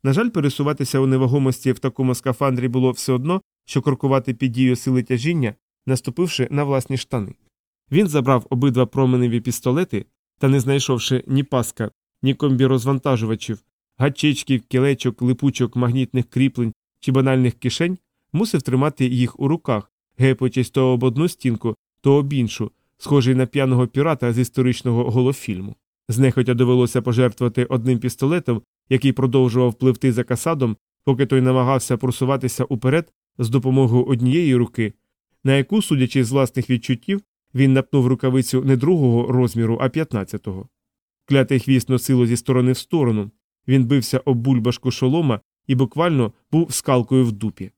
S1: На жаль, пересуватися у невагомості в такому скафандрі було все одно, що крокувати під дією сили тяжіння, наступивши на власні штани. Він забрав обидва променеві пістолети та, не знайшовши ні паска, ні комбірозвантажувачів, гачечків, кілечок, липучок, магнітних кріплень чи банальних кишень, мусив тримати їх у руках, гепаючись то об одну стінку, то об іншу, схожий на п'яного пірата з історичного голофільму. Знехотя довелося пожертвувати одним пістолетом, який продовжував пливти за касадом, поки той намагався просуватися уперед з допомогою однієї руки, на яку, судячи з власних відчуттів, він напнув рукавицю не другого розміру, а п'ятнадцятого. Клятий хвіст носило зі сторони в сторону, він бився об бульбашку шолома і буквально був скалкою в дупі.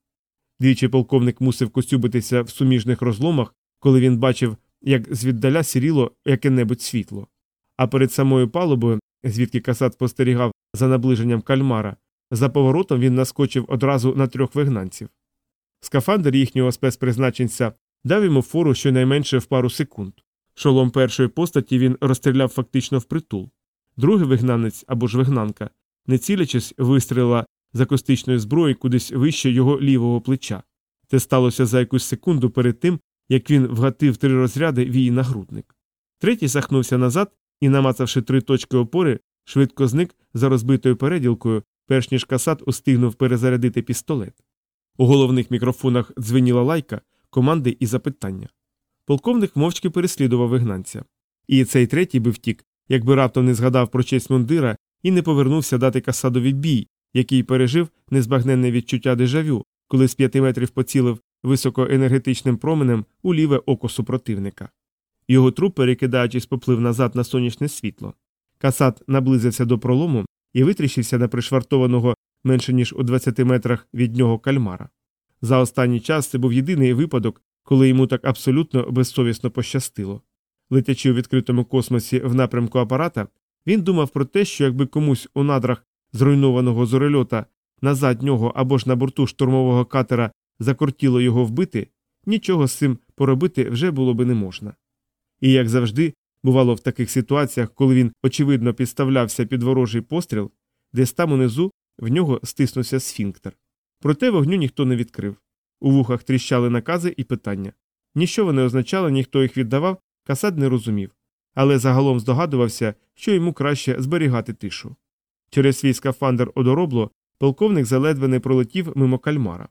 S1: Двічі полковник мусив костюбитися в суміжних розломах, коли він бачив, як звіддаля сіріло яке-небудь світло. А перед самою палубою, звідки касат спостерігав за наближенням кальмара, за поворотом він наскочив одразу на трьох вигнанців. Скафандр їхнього спецпризначенця дав йому фору щонайменше в пару секунд. Шолом першої постаті він розстріляв фактично впритул. Другий вигнанець або ж вигнанка, не цілячись, вистрілила з акустичної зброї кудись вище його лівого плеча. Це сталося за якусь секунду перед тим, як він вгатив три розряди в її нагрудник. Третій сахнувся назад і, намацавши три точки опори, швидко зник за розбитою переділкою, перш ніж касат устигнув перезарядити пістолет. У головних мікрофонах дзвеніла лайка, команди і запитання. Полковник мовчки переслідував вигнанця. І цей третій би втік, якби раптом не згадав про честь мундира і не повернувся дати касадові бій, який пережив незбагненне відчуття дежавю, коли з п'яти метрів поцілив високоенергетичним променем у ліве око супротивника. Його труп, перекидаючись, поплив назад на сонячне світло. Касат наблизився до пролому і витріщився на пришвартованого менше ніж у 20 метрах від нього кальмара. За останній час це був єдиний випадок, коли йому так абсолютно безсовісно пощастило. Летячи у відкритому космосі в напрямку апарата, він думав про те, що якби комусь у надрах зруйнованого зорольота назад нього або ж на борту штурмового катера закортіло його вбити, нічого з цим поробити вже було би не можна. І, як завжди, бувало в таких ситуаціях, коли він, очевидно, підставлявся під ворожий постріл, десь там унизу в нього стиснувся сфінктер. Проте вогню ніхто не відкрив. У вухах тріщали накази і питання. Ніщо вони означали, ніхто їх віддавав, касад не розумів, але загалом здогадувався, що йому краще зберігати тишу. Через свій скафандр одоробло полковник заледве не пролетів мимо кальмара.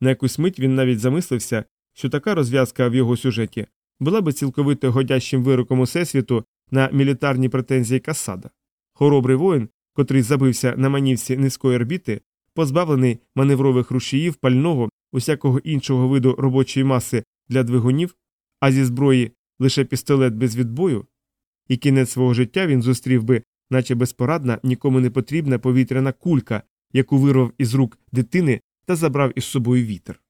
S1: На якусь мить він навіть замислився, що така розв'язка в його сюжеті була би цілковито годящим вироком усесвіту на мілітарні претензії Касада. Хоробрий воїн, котрий забився на манівці низької орбіти, позбавлений маневрових рушіїв, пального, усякого іншого виду робочої маси для двигунів, а зі зброї лише пістолет без відбою, і кінець свого життя він зустрів би, наче безпорадна, нікому не потрібна повітряна кулька, яку вирвав із рук дитини та забрав із собою вітер.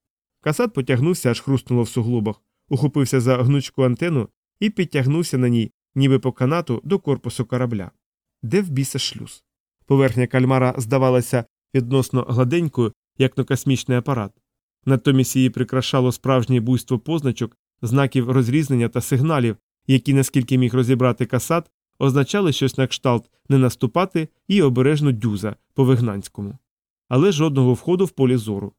S1: Касат потягнувся, аж хрустнуло в суглобах, ухопився за гнучку антену і підтягнувся на ній, ніби по канату, до корпусу корабля. Де в біса шлюз? Поверхня кальмара здавалася відносно гладенькою, як на космічний апарат. Натомість її прикрашало справжнє буйство позначок, знаків розрізнення та сигналів, які, наскільки міг розібрати касат, означали щось на кшталт не наступати і обережно дюза по вигнанському. Але жодного входу в полі зору.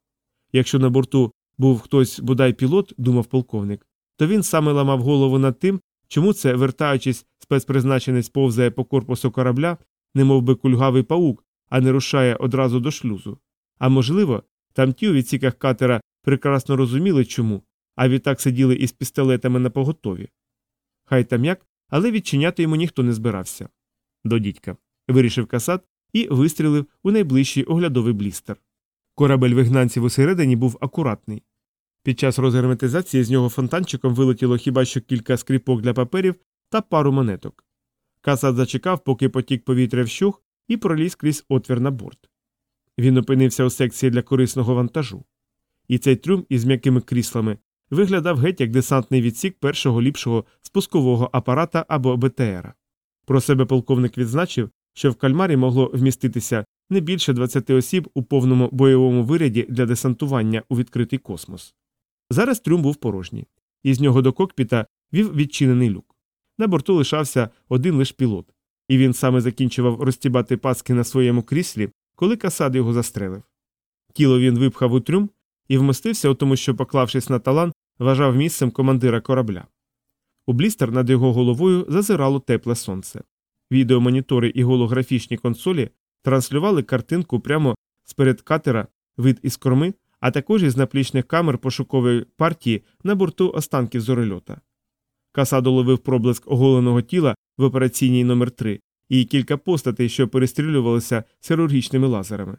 S1: Якщо на борту був хтось бодай пілот, думав полковник, то він саме ламав голову над тим, чому це, вертаючись, спецпризначенець повзає по корпусу корабля, немов би кульгавий паук, а не рушає одразу до шлюзу. А можливо, там ті у відсіках катера прекрасно розуміли чому, а відтак сиділи із пістолетами на поготові. Хай там як, але відчиняти йому ніхто не збирався. До дідька. Вирішив касат і вистрілив у найближчий оглядовий блістер. Корабель вигнанців усередині був акуратний. Під час розгерметизації з нього фонтанчиком вилетіло хіба що кілька скріпок для паперів та пару монеток. Касат зачекав, поки потік повітря вщух, і проліз крізь отвір на борт. Він опинився у секції для корисного вантажу. І цей трюм із м'якими кріслами виглядав геть як десантний відсік першого ліпшого спускового апарата або БТРа. Про себе полковник відзначив, що в кальмарі могло вміститися не більше 20 осіб у повному бойовому виряді для десантування у відкритий космос. Зараз трюм був порожній, із нього до кокпіта вів відчинений люк. На борту лишався один лиш пілот, і він саме закінчував розтібати паски на своєму кріслі, коли Касад його застрелив. Тіло він випхав у трюм і вмостився у тому, що, поклавшись на талан, вважав місцем командира корабля. У блістер над його головою зазирало тепле сонце. Відеомонітори і голографічні консолі транслювали картинку прямо з перед катера, вид із корми, а також із наплічних камер пошукової партії на борту останків зорольота. Касадо ловив проблиск оголеного тіла в операційній номер 3 і кілька постатей, що перестрілювалися хірургічними лазерами.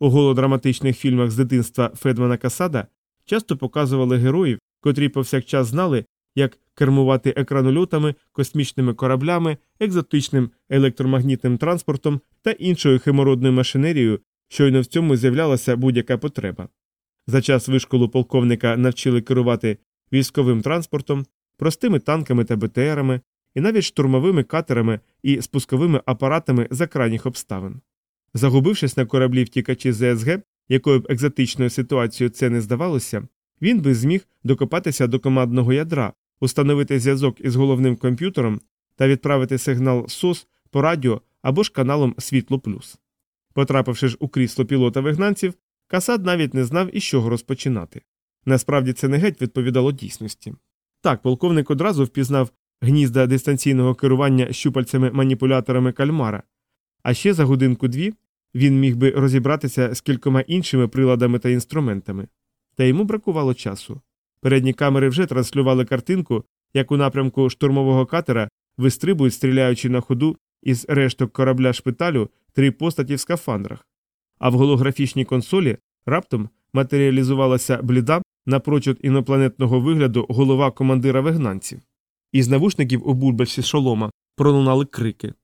S1: У голодраматичних фільмах з дитинства Федмана Касада часто показували героїв, котрі повсякчас знали, як кермувати екранольотами, космічними кораблями, екзотичним електромагнітним транспортом та іншою хемородною машинерією, щойно в цьому з'являлася будь-яка потреба. За час вишколу полковника навчили керувати військовим транспортом, простими танками та БТРами, і навіть штурмовими катерами і спусковими апаратами за крайніх обставин. Загубившись на кораблі втікачі ЗСГ, якою б екзотичною ситуацією це не здавалося, він би зміг докопатися до командного ядра, установити зв'язок із головним комп'ютером та відправити сигнал СОС по радіо або ж каналом Світло Плюс. Потрапивши ж у крісло пілота вигнанців, Касад навіть не знав, із чого розпочинати. Насправді це не геть відповідало дійсності. Так, полковник одразу впізнав гнізда дистанційного керування щупальцями-маніпуляторами кальмара, а ще за годинку дві він міг би розібратися з кількома іншими приладами та інструментами. Та йому бракувало часу. Передні камери вже транслювали картинку, як у напрямку штурмового катера вистрибують, стріляючи на ходу із решток корабля шпиталю три постаті в скафандрах, а в голографічній консолі раптом матеріалізувалася бліда напрочуд інопланетного вигляду голова командира вигнанців. Із навушників у бульбашці шолома пролунали крики.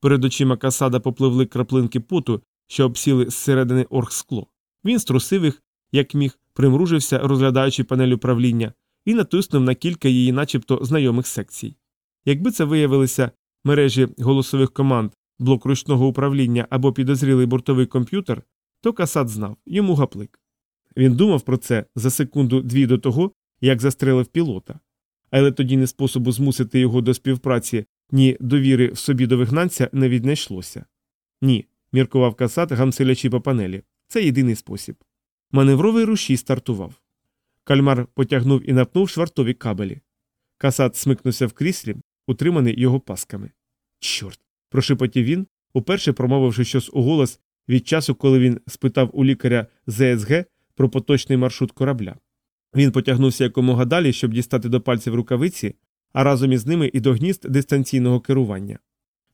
S1: Перед очима касада попливли краплинки поту, що обсіли зсередини оргскло. Він струсив їх, як міг, примружився, розглядаючи панель управління, і натиснув на кілька її, начебто, знайомих секцій. Якби це виявилися мережі голосових команд, блок ручного управління або підозрілий бортовий комп'ютер, то Касад знав йому гаплик. Він думав про це за секунду дві до того, як застрелив пілота, але тоді ні способу змусити його до співпраці, ні довіри в собі до вигнанця не віднайшлося. Ні, міркував Касад, гамселячи по панелі. Це єдиний спосіб. Маневровий рушій стартував. Кальмар потягнув і напнув швартові кабелі. Касад смикнувся в кріслі, утриманий його пасками. Чорт. прошепотів він, уперше промовивши щось у голос від часу, коли він спитав у лікаря ЗСГ про поточний маршрут корабля. Він потягнувся якомога далі, щоб дістати до пальців рукавиці, а разом із ними і до гнізд дистанційного керування.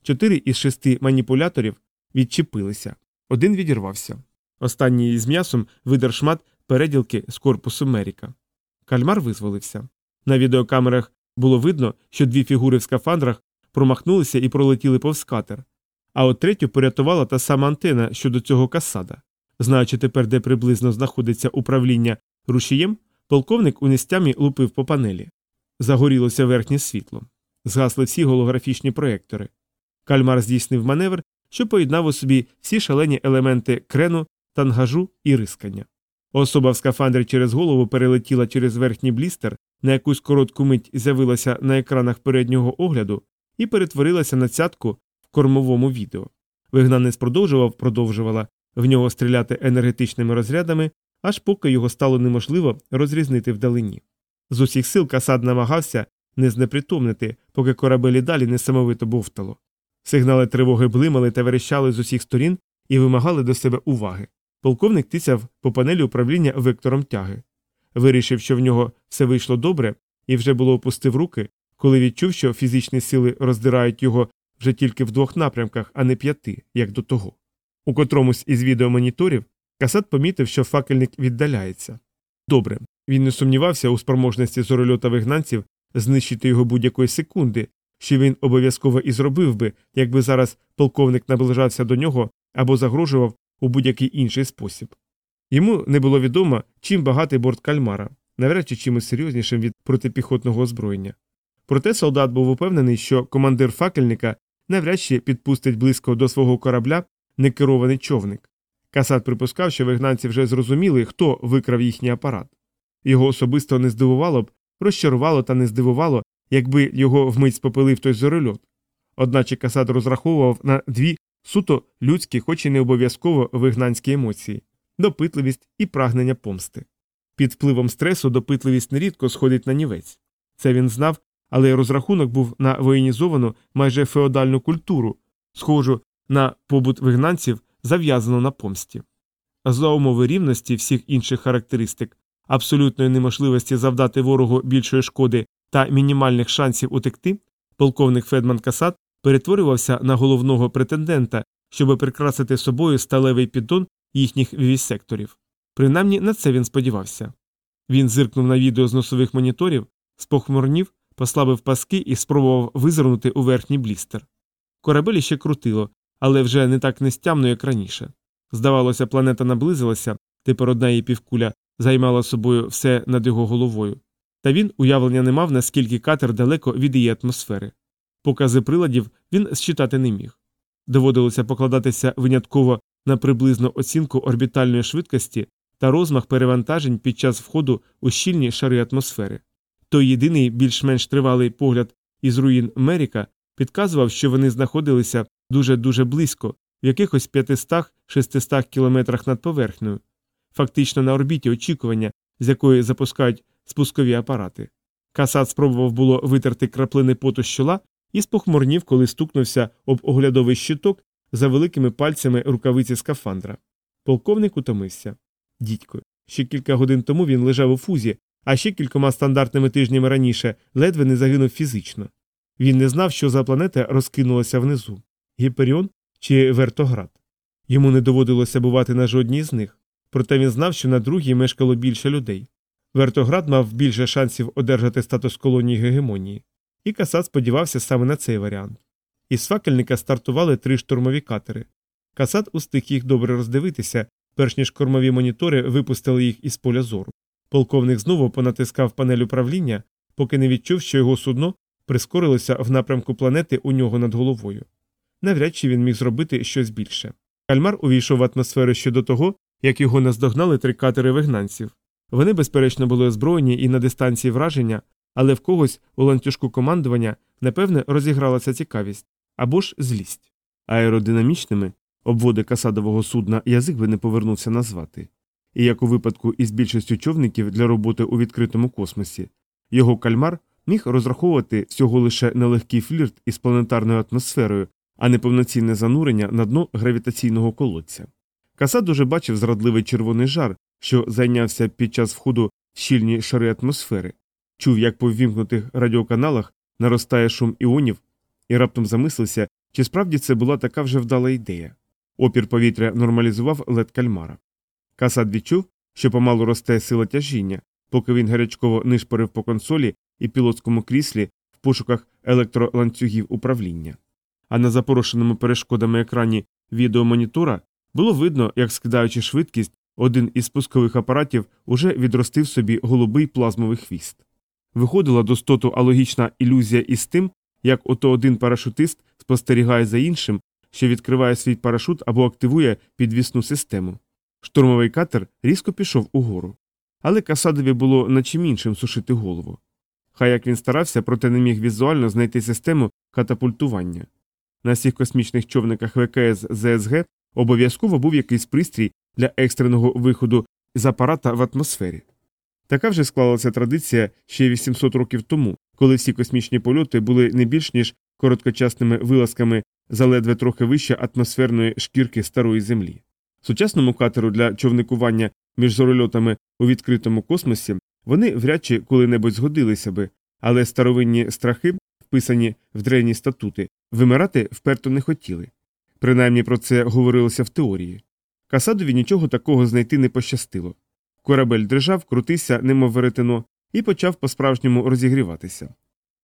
S1: Чотири із шести маніпуляторів відчепилися, один відірвався. Останній із м'ясом видер шмат переділки з корпусу Меріка. Кальмар визволився. На відеокамерах було видно, що дві фігури в скафандрах промахнулися і пролетіли повз катер, а от третю порятувала та сама антена щодо цього касада. Знаючи тепер, де приблизно знаходиться управління рушієм, полковник у нестямі лупив по панелі. Загорілося верхнє світло. Згасли всі голографічні проєктори. Кальмар здійснив маневр, що поєднав у собі всі шалені елементи крену, тангажу і рискання. Особа в скафандрі через голову перелетіла через верхній блістер, на якусь коротку мить з'явилася на екранах переднього огляду і перетворилася на цятку в кормовому відео. Вигнанець продовжував, продовжувала в нього стріляти енергетичними розрядами, аж поки його стало неможливо розрізнити вдалині. З усіх сил Касад намагався не знепритомнити, поки корабель і далі несамовито бовтало. Сигнали тривоги блимали та верещали з усіх сторін і вимагали до себе уваги. Полковник тисяв по панелі управління вектором тяги. Вирішив, що в нього все вийшло добре, і вже було опустив руки, коли відчув, що фізичні сили роздирають його вже тільки в двох напрямках, а не п'яти, як до того. У котромусь із відеомоніторів Касат помітив, що факельник віддаляється. Добре, він не сумнівався у спроможності зорольота вигнанців знищити його будь-якої секунди, що він обов'язково і зробив би, якби зараз полковник наближався до нього або загрожував у будь-який інший спосіб. Йому не було відомо, чим багатий борт кальмара, навряд чи чимось серйознішим від протипіхотного озброєння. Проте солдат був упевнений, що командир факельника навряд чи підпустить близько до свого корабля некерований човник. Касат припускав, що вигнанці вже зрозуміли, хто викрав їхній апарат. Його особисто не здивувало б, розчарувало та не здивувало, якби його вмить спопилив той зорольот. Одначе Касат розраховував на дві суто людські, хоч і не обов'язково вигнанські емоції, допитливість і прагнення помсти. Під впливом стресу допитливість нерідко сходить на нівець. Це він знав, але розрахунок був на воєнізовану майже феодальну культуру, схожу на побут вигнанців, зав'язану на помсті. За умови рівності всіх інших характеристик, абсолютної неможливості завдати ворогу більшої шкоди та мінімальних шансів утекти, полковник Федман Касат перетворювався на головного претендента, щоб прикрасити собою сталевий піддон їхніх вівісекторів. Принаймні на це він сподівався. Він зиркнув на відео з носових моніторів, спохмурнів, послабив паски і спробував визирнути у верхній блістер. Корабель ще крутило, але вже не так нестямно, як раніше. Здавалося, планета наблизилася, тепер одна її півкуля займала собою все над його головою. Та він уявлення не мав, наскільки катер далеко від її атмосфери. Покази приладів він считати не міг. Доводилося покладатися винятково на приблизну оцінку орбітальної швидкості та розмах перевантажень під час входу у щільні шари атмосфери. Той єдиний більш-менш тривалий погляд із руїн Меріка підказував, що вони знаходилися дуже дуже близько, в якихось 500-600 кілометрах над поверхнею, фактично на орбіті очікування, з якої запускають спускові апарати. Касат спробував було витерти краплини поту з чола і спохмурнів, коли стукнувся об оглядовий щиток за великими пальцями рукавиці скафандра. Полковник утомився. Дідько. Ще кілька годин тому він лежав у фузі, а ще кількома стандартними тижнями раніше ледве не загинув фізично. Він не знав, що за планета розкинулася внизу Гіперіон чи Вертоград. Йому не доводилося бувати на жодній з них, проте він знав, що на другій мешкало більше людей. Вертоград мав більше шансів одержати статус колонії гегемонії, і Касат сподівався саме на цей варіант. Із факельника стартували три штурмові катери. Касат устиг їх добре роздивитися, перш ніж кормові монітори випустили їх із поля зору. Полковник знову понатискав панель управління, поки не відчув, що його судно прискорилося в напрямку планети у нього над головою. Навряд чи він міг зробити щось більше. Кальмар увійшов в атмосферу ще до того, як його наздогнали три катери вигнанців. Вони, безперечно, були озброєні і на дистанції враження, але в когось у ланцюжку командування, напевне, розігралася цікавість або ж злість. Аеродинамічними обводи касадового судна язик би не повернувся назвати. І як у випадку із більшістю човників для роботи у відкритому космосі, його кальмар міг розраховувати всього лише нелегкий флірт із планетарною атмосферою, а не повноцінне занурення на дно гравітаційного колодця. Касад уже бачив зрадливий червоний жар, що зайнявся під час входу в щільні шари атмосфери, чув, як по ввімкнутих радіоканалах наростає шум іонів, і раптом замислився, чи справді це була така вже вдала ідея. Опір повітря нормалізував лед кальмара. Касад відчув, що помалу росте сила тяжіння, поки він гарячково нишпорив по консолі і пілотському кріслі в пошуках електроланцюгів управління. А на запорошеному перешкодами екрані відеомонітора було видно, як скидаючи швидкість, один із спускових апаратів уже відростив собі голубий плазмовий хвіст. Виходила до стоту алогічна ілюзія із тим, як ото один парашутист спостерігає за іншим, що відкриває свій парашут або активує підвісну систему. Штурмовий катер різко пішов угору. Але Касадові було на чим іншим сушити голову. Хай як він старався, проте не міг візуально знайти систему катапультування. На всіх космічних човниках ВКС ЗСГ обов'язково був якийсь пристрій для екстреного виходу з апарата в атмосфері. Така вже склалася традиція ще 800 років тому, коли всі космічні польоти були не більш ніж короткочасними вилазками заледве трохи вище атмосферної шкірки старої землі. Сучасному катеру для човникування між зорольотами у відкритому космосі вони вряд чи коли-небудь згодилися би, але старовинні страхи, вписані в древні статути, вимирати вперто не хотіли. Принаймні про це говорилося в теорії. Касадові нічого такого знайти не пощастило. Корабель дрижав, крутився, немов веретено, і почав по-справжньому розігріватися.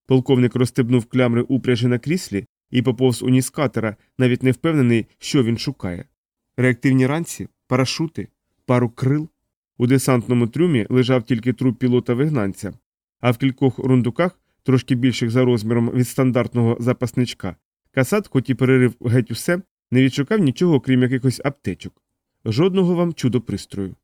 S1: Полковник розстебнув клямри упряжі на кріслі і поповз у ніс катера, навіть не впевнений, що він шукає. Реактивні ранці, парашути, пару крил. У десантному трюмі лежав тільки труп пілота вигнанця, а в кількох рундуках, трошки більших за розміром від стандартного запасничка, касат, хоч і перерив геть усе, не відшукав нічого, крім якихось аптечок. Жодного вам чудо пристрою.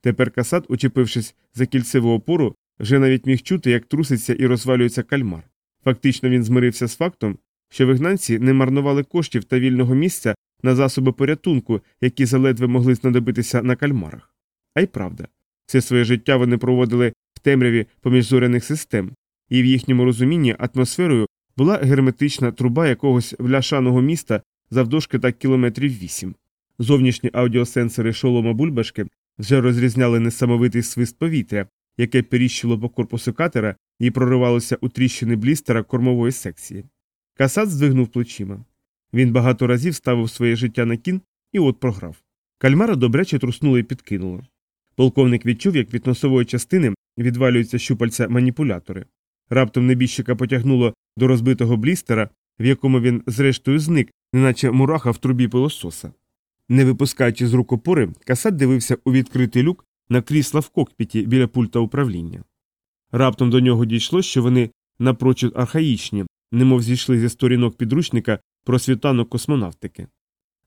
S1: Тепер касат, учепившись за кільцеву опору, вже навіть міг чути, як труситься і розвалюється кальмар. Фактично він змирився з фактом, що вигнанці не марнували коштів та вільного місця на засоби порятунку, які заледве могли знадобитися на кальмарах. А й правда, все своє життя вони проводили в темряві поміж зоряних систем, і в їхньому розумінні атмосферою була герметична труба якогось бляшаного міста завдовжки так кілометрів вісім. Зовнішні аудіосенсори шолома бульбашки вже розрізняли несамовитий свист повітря, яке періщило по корпусу катера і проривалося у тріщини блістера кормової секції. Касат здвигнув плечима. Він багато разів ставив своє життя на кін і от програв. Кальмара добряче труснуло і підкинуло. Полковник відчув, як від носової частини відвалюються щупальця маніпулятори. Раптом небіжчика потягнуло до розбитого блістера, в якому він зрештою зник, неначе мураха в трубі пилососа. Не випускаючи з рук опори, касат дивився у відкритий люк на крісла в кокпіті біля пульта управління. Раптом до нього дійшло, що вони напрочуд архаїчні, немов зійшли зі сторінок підручника про світанок космонавтики.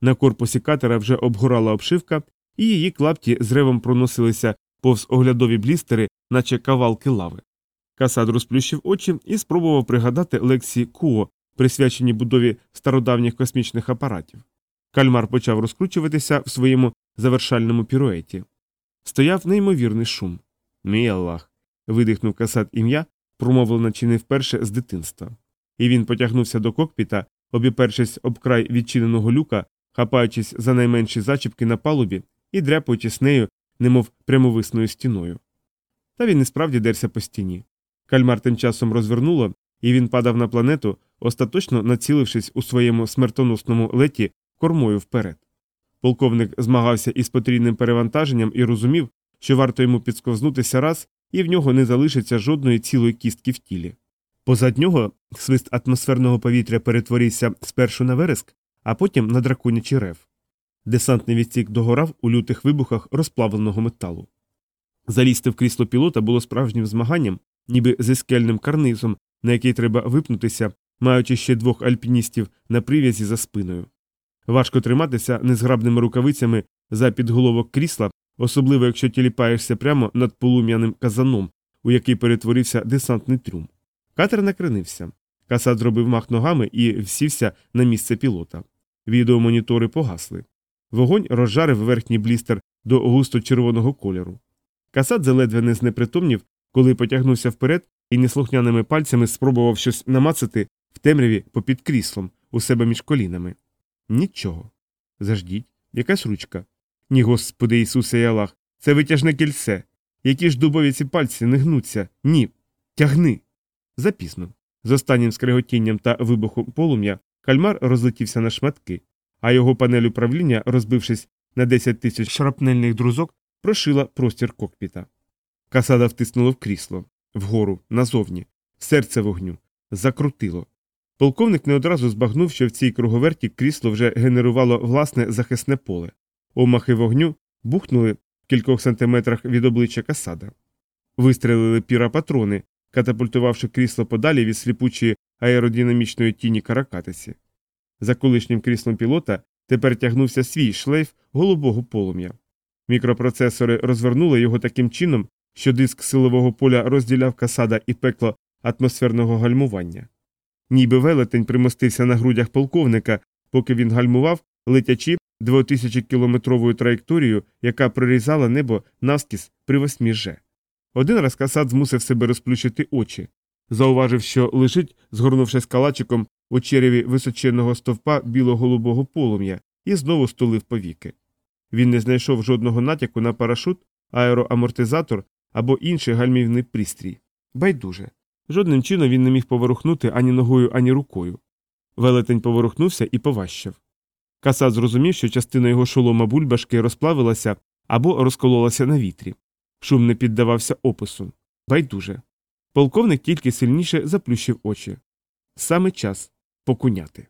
S1: На корпусі катера вже обгорала обшивка, і її клапті з ревом проносилися повз оглядові блістери, наче кавалки лави. Касад розплющив очі і спробував пригадати лекції Куо, присвячені будові стародавніх космічних апаратів. Кальмар почав розкручуватися в своєму завершальному піруеті. Стояв неймовірний шум. Мій Аллах. видихнув касат ім'я, промовлено чи не вперше з дитинства. І він потягнувся до кокпіта, обіпершись об край відчиненого люка, хапаючись за найменші зачіпки на палубі і дряпаючись нею, немов прямовисною стіною. Та він і справді дерся по стіні. Кальмар тим часом розвернуло, і він падав на планету, остаточно націлившись у своєму смертоносному леті кормою вперед. Полковник змагався із потрійним перевантаженням і розумів, що варто йому підсковзнутися раз, і в нього не залишиться жодної цілої кістки в тілі. Позад нього свист атмосферного повітря перетворився спершу на вереск, а потім на драконячий рев. Десантний відсік догорав у лютих вибухах розплавленого металу. Залізти в крісло пілота було справжнім змаганням, ніби зі скельним карнизом, на який треба випнутися, маючи ще двох альпіністів на прив'язі за спиною. Важко триматися незграбними рукавицями за підголовок крісла, особливо якщо тіліпаєшся прямо над полум'яним казаном, у який перетворився десантний трюм. Катер накренився. Касат зробив мах ногами і всівся на місце пілота. Відеомонітори погасли. Вогонь розжарив верхній блістер до густо червоного кольору. Касат заледве не знепритомнів, коли потягнувся вперед і неслухняними пальцями спробував щось намацати в темряві попід кріслом у себе між колінами. Нічого. Заждіть, якась ручка. Ні, господи Ісусе і Аллах, це витяжне кільце. Які ж дубові ці пальці не гнуться. Ні. Тягни. Запізно. З останнім скриготінням та вибухом полум'я кальмар розлетівся на шматки, а його панель управління, розбившись на 10 тисяч шрапнельних друзок, прошила простір кокпіта. Касада втиснуло в крісло, вгору, назовні, серце вогню, закрутило. Полковник не одразу збагнув, що в цій круговерті крісло вже генерувало власне захисне поле. Омахи вогню бухнули в кількох сантиметрах від обличчя касада. Вистрелили піра патрони, катапультувавши крісло подалі від сліпучої аеродинамічної тіні каракатиці. За колишнім кріслом пілота тепер тягнувся свій шлейф голубого полум'я. Мікропроцесори розвернули його таким чином, що диск силового поля розділяв касада і пекло атмосферного гальмування. Ніби велетень примостився на грудях полковника, поки він гальмував, летячи 2000-кілометровою траєкторією, яка прорізала небо навскіз при восьмі же. Один раз касад змусив себе розплющити очі, зауважив, що лежить, згорнувшись калачиком у череві височенного стовпа біло-голубого полум'я, і знову стулив повіки. Він не знайшов жодного натяку на парашут, аероамортизатор або інший гальмівний пристрій. Байдуже. Жодним чином він не міг поворухнути ані ногою, ані рукою. Велетень поворухнувся і поважчав. Касат зрозумів, що частина його шолома бульбашки розплавилася або розкололася на вітрі. Шум не піддавався опису. Байдуже. Полковник тільки сильніше заплющив очі. Саме час покуняти.